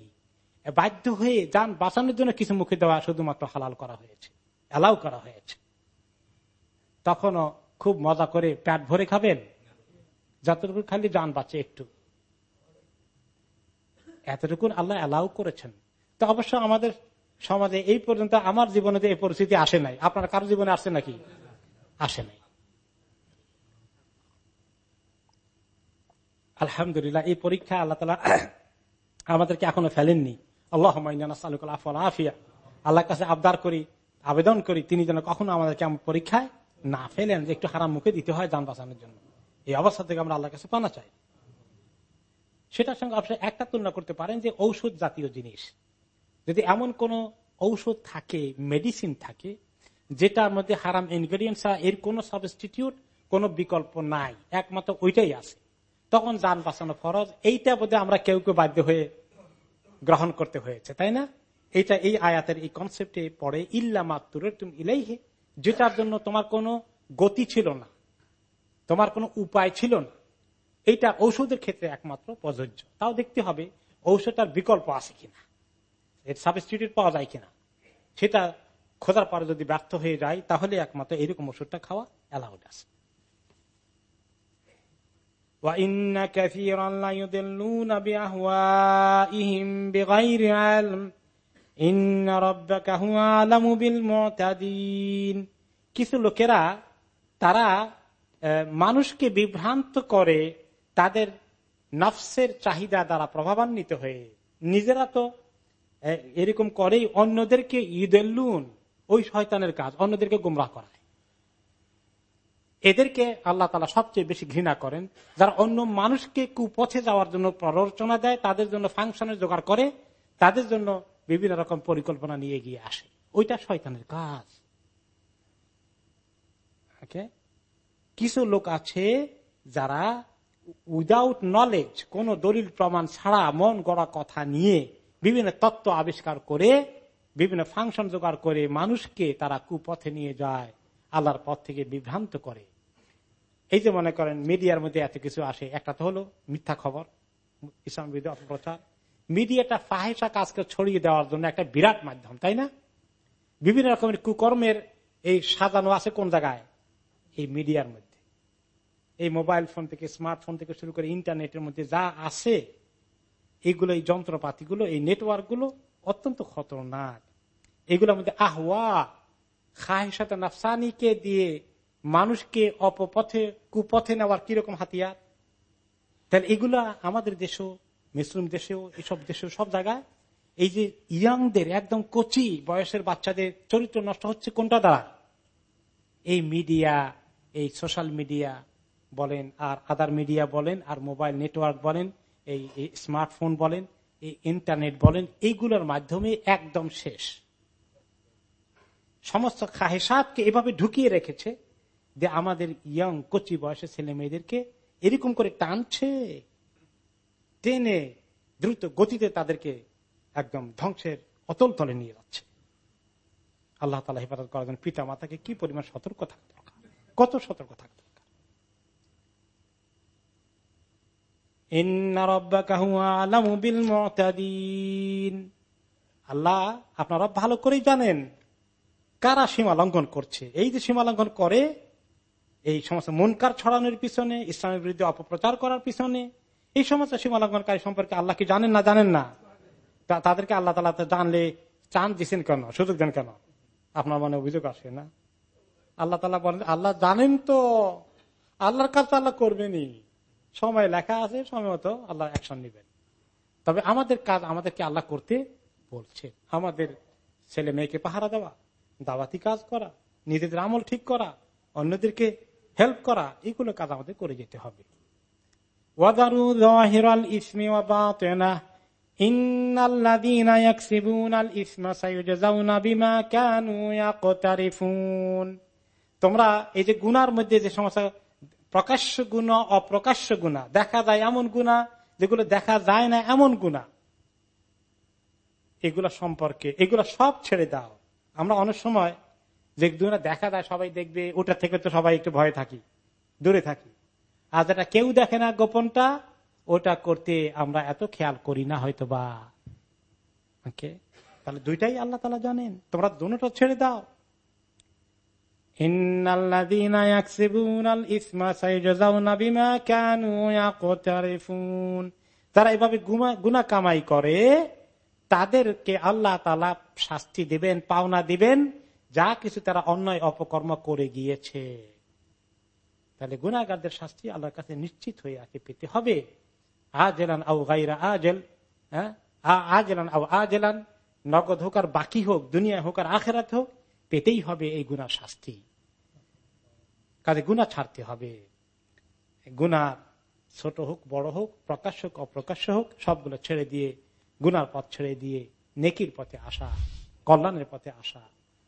বাধ্য হয়ে যান বাঁচানোর জন্য কিছু মুখে দেওয়া শুধুমাত্র হালাল করা হয়েছে অ্যালাউ করা হয়েছে। তখনও খুব মজা করে প্যাট ভরে খাবেন? যতটুকু খালি যান বাঁচে একটু। এতটুকু আল্লাহ অ্যালাউ করেছেন। তো অবশ্য আমাদের সমাজে এই পর্যন্ত আমার জীবনে এই পরিস্থিতি আসে নাই। আপনার কারও জীবনে আসে নাকি? আসে নাই। আলহামদুলিল্লাহ, এই পরীক্ষা আল্লাহ তালা আমাদেরকে এখনও ফেলেননি। আল্লাহ আফিয়া। আল্লাহ কাছে আবদার করি, আবেদন করি, তিনি যেন কখনো আমাদেরকে পরীক্ষায় না ফেলেন যে একটু হারাম মুখে দিতে হয় যান বাঁচানোর জন্য। এই অবস্থা থেকে আমরা আল্লাহ কাছে পানা চাই। সেটার সঙ্গে আপনি একটা তুলনা করতে পারেন যে ঔষধ জাতীয় জিনিস। যদি এমন কোন ঔষধ থাকে মেডিসিন থাকে, যেটার মধ্যে হারাম ইনগ্রেডিয়েন্টস এর কোন সাবস্টিটিউট কোন বিকল্প নাই, একমাত্র ওইটাই আছে, তখন যান বাঁচানো ফরজ। এইটা বোধহয় আমরা কেউ কেউ বাধ্য হয়ে গ্রহণ করতে হয়েছে, তাই না? এইটা এই আয়াতের এই কনসেপ্টে পড়ে, ইল্লা মাতুর তুমি ইলাইহে যেটার জন্য তোমার কোনো গতি ছিল না, তোমার কোনো উপায় ছিল না। এইটা ঔষধের ক্ষেত্রে একমাত্র প্রযোজ্য। তাও দেখতে হবে, ঔষধটার বিকল্প আছে কিনা। এর সাবস্টিটিউট পাওয়া যায় কিনা? সেটা খোঁজার পরে যদি ব্যর্থ হয়ে যায়, তাহলে একমাত্র এরকম ওষুধটা খাওয়া অ্যালাউড আছে। কিছু লোকেরা, তারা মানুষকে বিভ্রান্ত করে তাদের নফসের চাহিদা দ্বারা প্রভাবান্বিত হয়ে নিজেরা তো এরকম করেই অন্যদেরকে ঈদেল্লুন ওই শয়তানের কাজ, অন্যদেরকে গুমরাহ করায় এদেরকে আল্লাহ তালা সবচেয়ে বেশি ঘৃণা করেন। যারা অন্য মানুষকে কুপথে যাওয়ার জন্য প্ররোচনা দেয়, তাদের জন্য ফাংশনের জোগাড় করে, তাদের জন্য বিভিন্ন রকম পরিকল্পনা নিয়ে গিয়ে আসে। ওইটা শয়তানের কাজ। কিছু লোক আছে যারা উইদাউট নলেজ, কোন দলিল প্রমাণ ছাড়া মন গড়া কথা নিয়ে বিভিন্ন তত্ত্ব আবিষ্কার করে, বিভিন্ন ফাংশন জোগাড় করে মানুষকে তারা কুপথে নিয়ে যায়, আল্লাহর পথ থেকে বিভ্রান্ত করে। এই যে মনে করেন, মিডিয়ার মধ্যে এত কিছু আসে। একটা তো হলো মিথ্যা খবর, ইসলাম বিরোধী অপপ্রচার। মিডিয়াটা ফাহেসা কাজকে ছড়িয়ে দেওয়ার জন্য একটা বিরাট মাধ্যম, তাই না? বিভিন্ন রকমের কুকর্মের এই সাজানো আছে কোন জায়গায়? এই মিডিয়ার মধ্যে। এই মোবাইল ফোন থেকে, স্মার্টফোন থেকে শুরু করে ইন্টারনেটের মধ্যে যা আছে এইগুলো এই যন্ত্রপাতিগুলো, এই নেটওয়ার্কগুলো অত্যন্ত খতরনাক। এগুলোর মধ্যে আহওয়া খাহেসাতে নাফসানিকে দিয়ে মানুষকে অপপথে, কুপথে নেওয়ার কীরকম হাতিয়ার? তাহলে এগুলা আমাদের দেশেও, মুসলিম দেশেও, এসব দেশেও, সব জায়গায়, এই যে ইয়াংদের একদম কচি বয়সের বাচ্চাদের চরিত্র নষ্ট হচ্ছে কোনটা দ্বারা? এই মিডিয়া, এই সোশ্যাল মিডিয়া বলেন আর আদার মিডিয়া বলেন আর মোবাইল নেটওয়ার্ক বলেন এই স্মার্টফোন বলেন, এই ইন্টারনেট বলেন, এইগুলোর মাধ্যমে একদম শেষ। সমস্ত খাহেসাতকে এভাবে ঢুকিয়ে রেখেছে যে আমাদের ইয়ং কচি বয়সের ছেলে মেয়েদেরকে এরকম করে টানছে। টেনে দ্রুত গতিতে তাদেরকে একদম ধ্বংসের অতল তলে নিয়ে যাচ্ছে। আল্লাহ তালা হেফাজত করার জন্য পিতা মাতাকে কি পরিমাণ সতর্ক থাকতে কত সতর্ক থাকতে আল্লাহ আপনারা ভালো করেই জানেন কারা সীমা লঙ্ঘন করছে। এই যে সীমা লঙ্ঘন করে, এই সমস্ত মনকার ছড়ানোর পিছনে, ইসলামের বিরুদ্ধে অপপ্রচার করার পিছনে, এই সমস্ত সীমা লঙ্ঘনকারী সম্পর্কে আল্লাহ কি জানেন না জানেন না? তাদেরকে আল্লাহ তালা জানলে চান দিচ্ছেন কেন, সুযোগ দেন কেন? আপনার মনে অভিযোগ আসে না? আল্লাহ তালা বলেন, আল্লাহ জানেন তো, আল্লাহর কাজ তো আল্লাহ করবেনি সময় লেখা আছে, সময় মতো আল্লাহ অ্যাকশন নেবেন। তবে আমাদের কাজ আমাদেরকে আল্লাহ করতে বলছে। আমাদের ছেলে মেয়েকে পাহারা দেওয়া, দাওয়াতি কাজ করা, নিজেদের আমল ঠিক করা, অন্যদেরকে হেল্প করা, এগুলো কাজ আমাদের করে যেতে হবে। তোমরা এই যে গুনার মধ্যে যে সমস্ত প্রকাশ্য গুণ, অপ্রকাশ্য গুণা। দেখা যায় এমন গুণা, যেগুলো দেখা যায় না এমন গুণা। এগুলা সম্পর্কে, এগুলা সব ছেড়ে দাও। আমরা অনেক সময় যে দুটা দেখা যায়, সবাই দেখবে ওটা থেকে তো সবাই একটু ভয়ে থাকি, দূরে থাকি। আর যেটা কেউ দেখে না গোপনটা, ওটা করতে আমরা এত খেয়াল করি না হয়তো বা তাহলে দুইটাই আল্লাহ তালা জানেন। তোমরা দুটা ছেড়ে দাও। তারা এভাবে গুনা কামাই করে, তাদেরকে আল্লাহ তালা শাস্তি দিবেন, পাওনা দিবেন, যা কিছু তারা অন্যায় অপকর্ম করে গিয়েছে। তাহলে গুনাগারদের শাস্তি আল্লাহর কাছে নিশ্চিত হয়ে আগে পেতে হবে। আজেলান আউ গাইরা আজেল হ্যাঁ? আজেলান আউ আজেলান, নগদ হোক আর বাকি হোক, দুনিয়া হোক আর আখেরাত হোক পেতেই হবে এই গুনার শাস্তি। কাজে গুণা ছাড়তে হবে। গুণা ছোট হোক, বড় হোক প্রকাশ্য হোক অপ্রকাশ্য হোক, সবগুলো ছেড়ে দিয়ে, গুনার পথ ছেড়ে দিয়ে নেকির পথে আসা, কল্যাণের পথে আসা।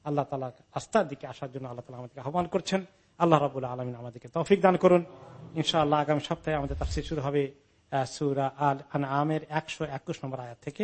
আল্লাহ তালা আস্থার দিকে আসার জন্য আল্লাহ তালা আমাদেরকে আহ্বান করছেন। আল্লাহ রাবুল আলমিন আমাদেরকে তৌফিক দান করুন। ইনশাআল্লাহ আগামী সপ্তাহে আমাদের তাফসির শুরু হবে সুরা আল আমের একশো একুশ নম্বর আয়াত থেকে।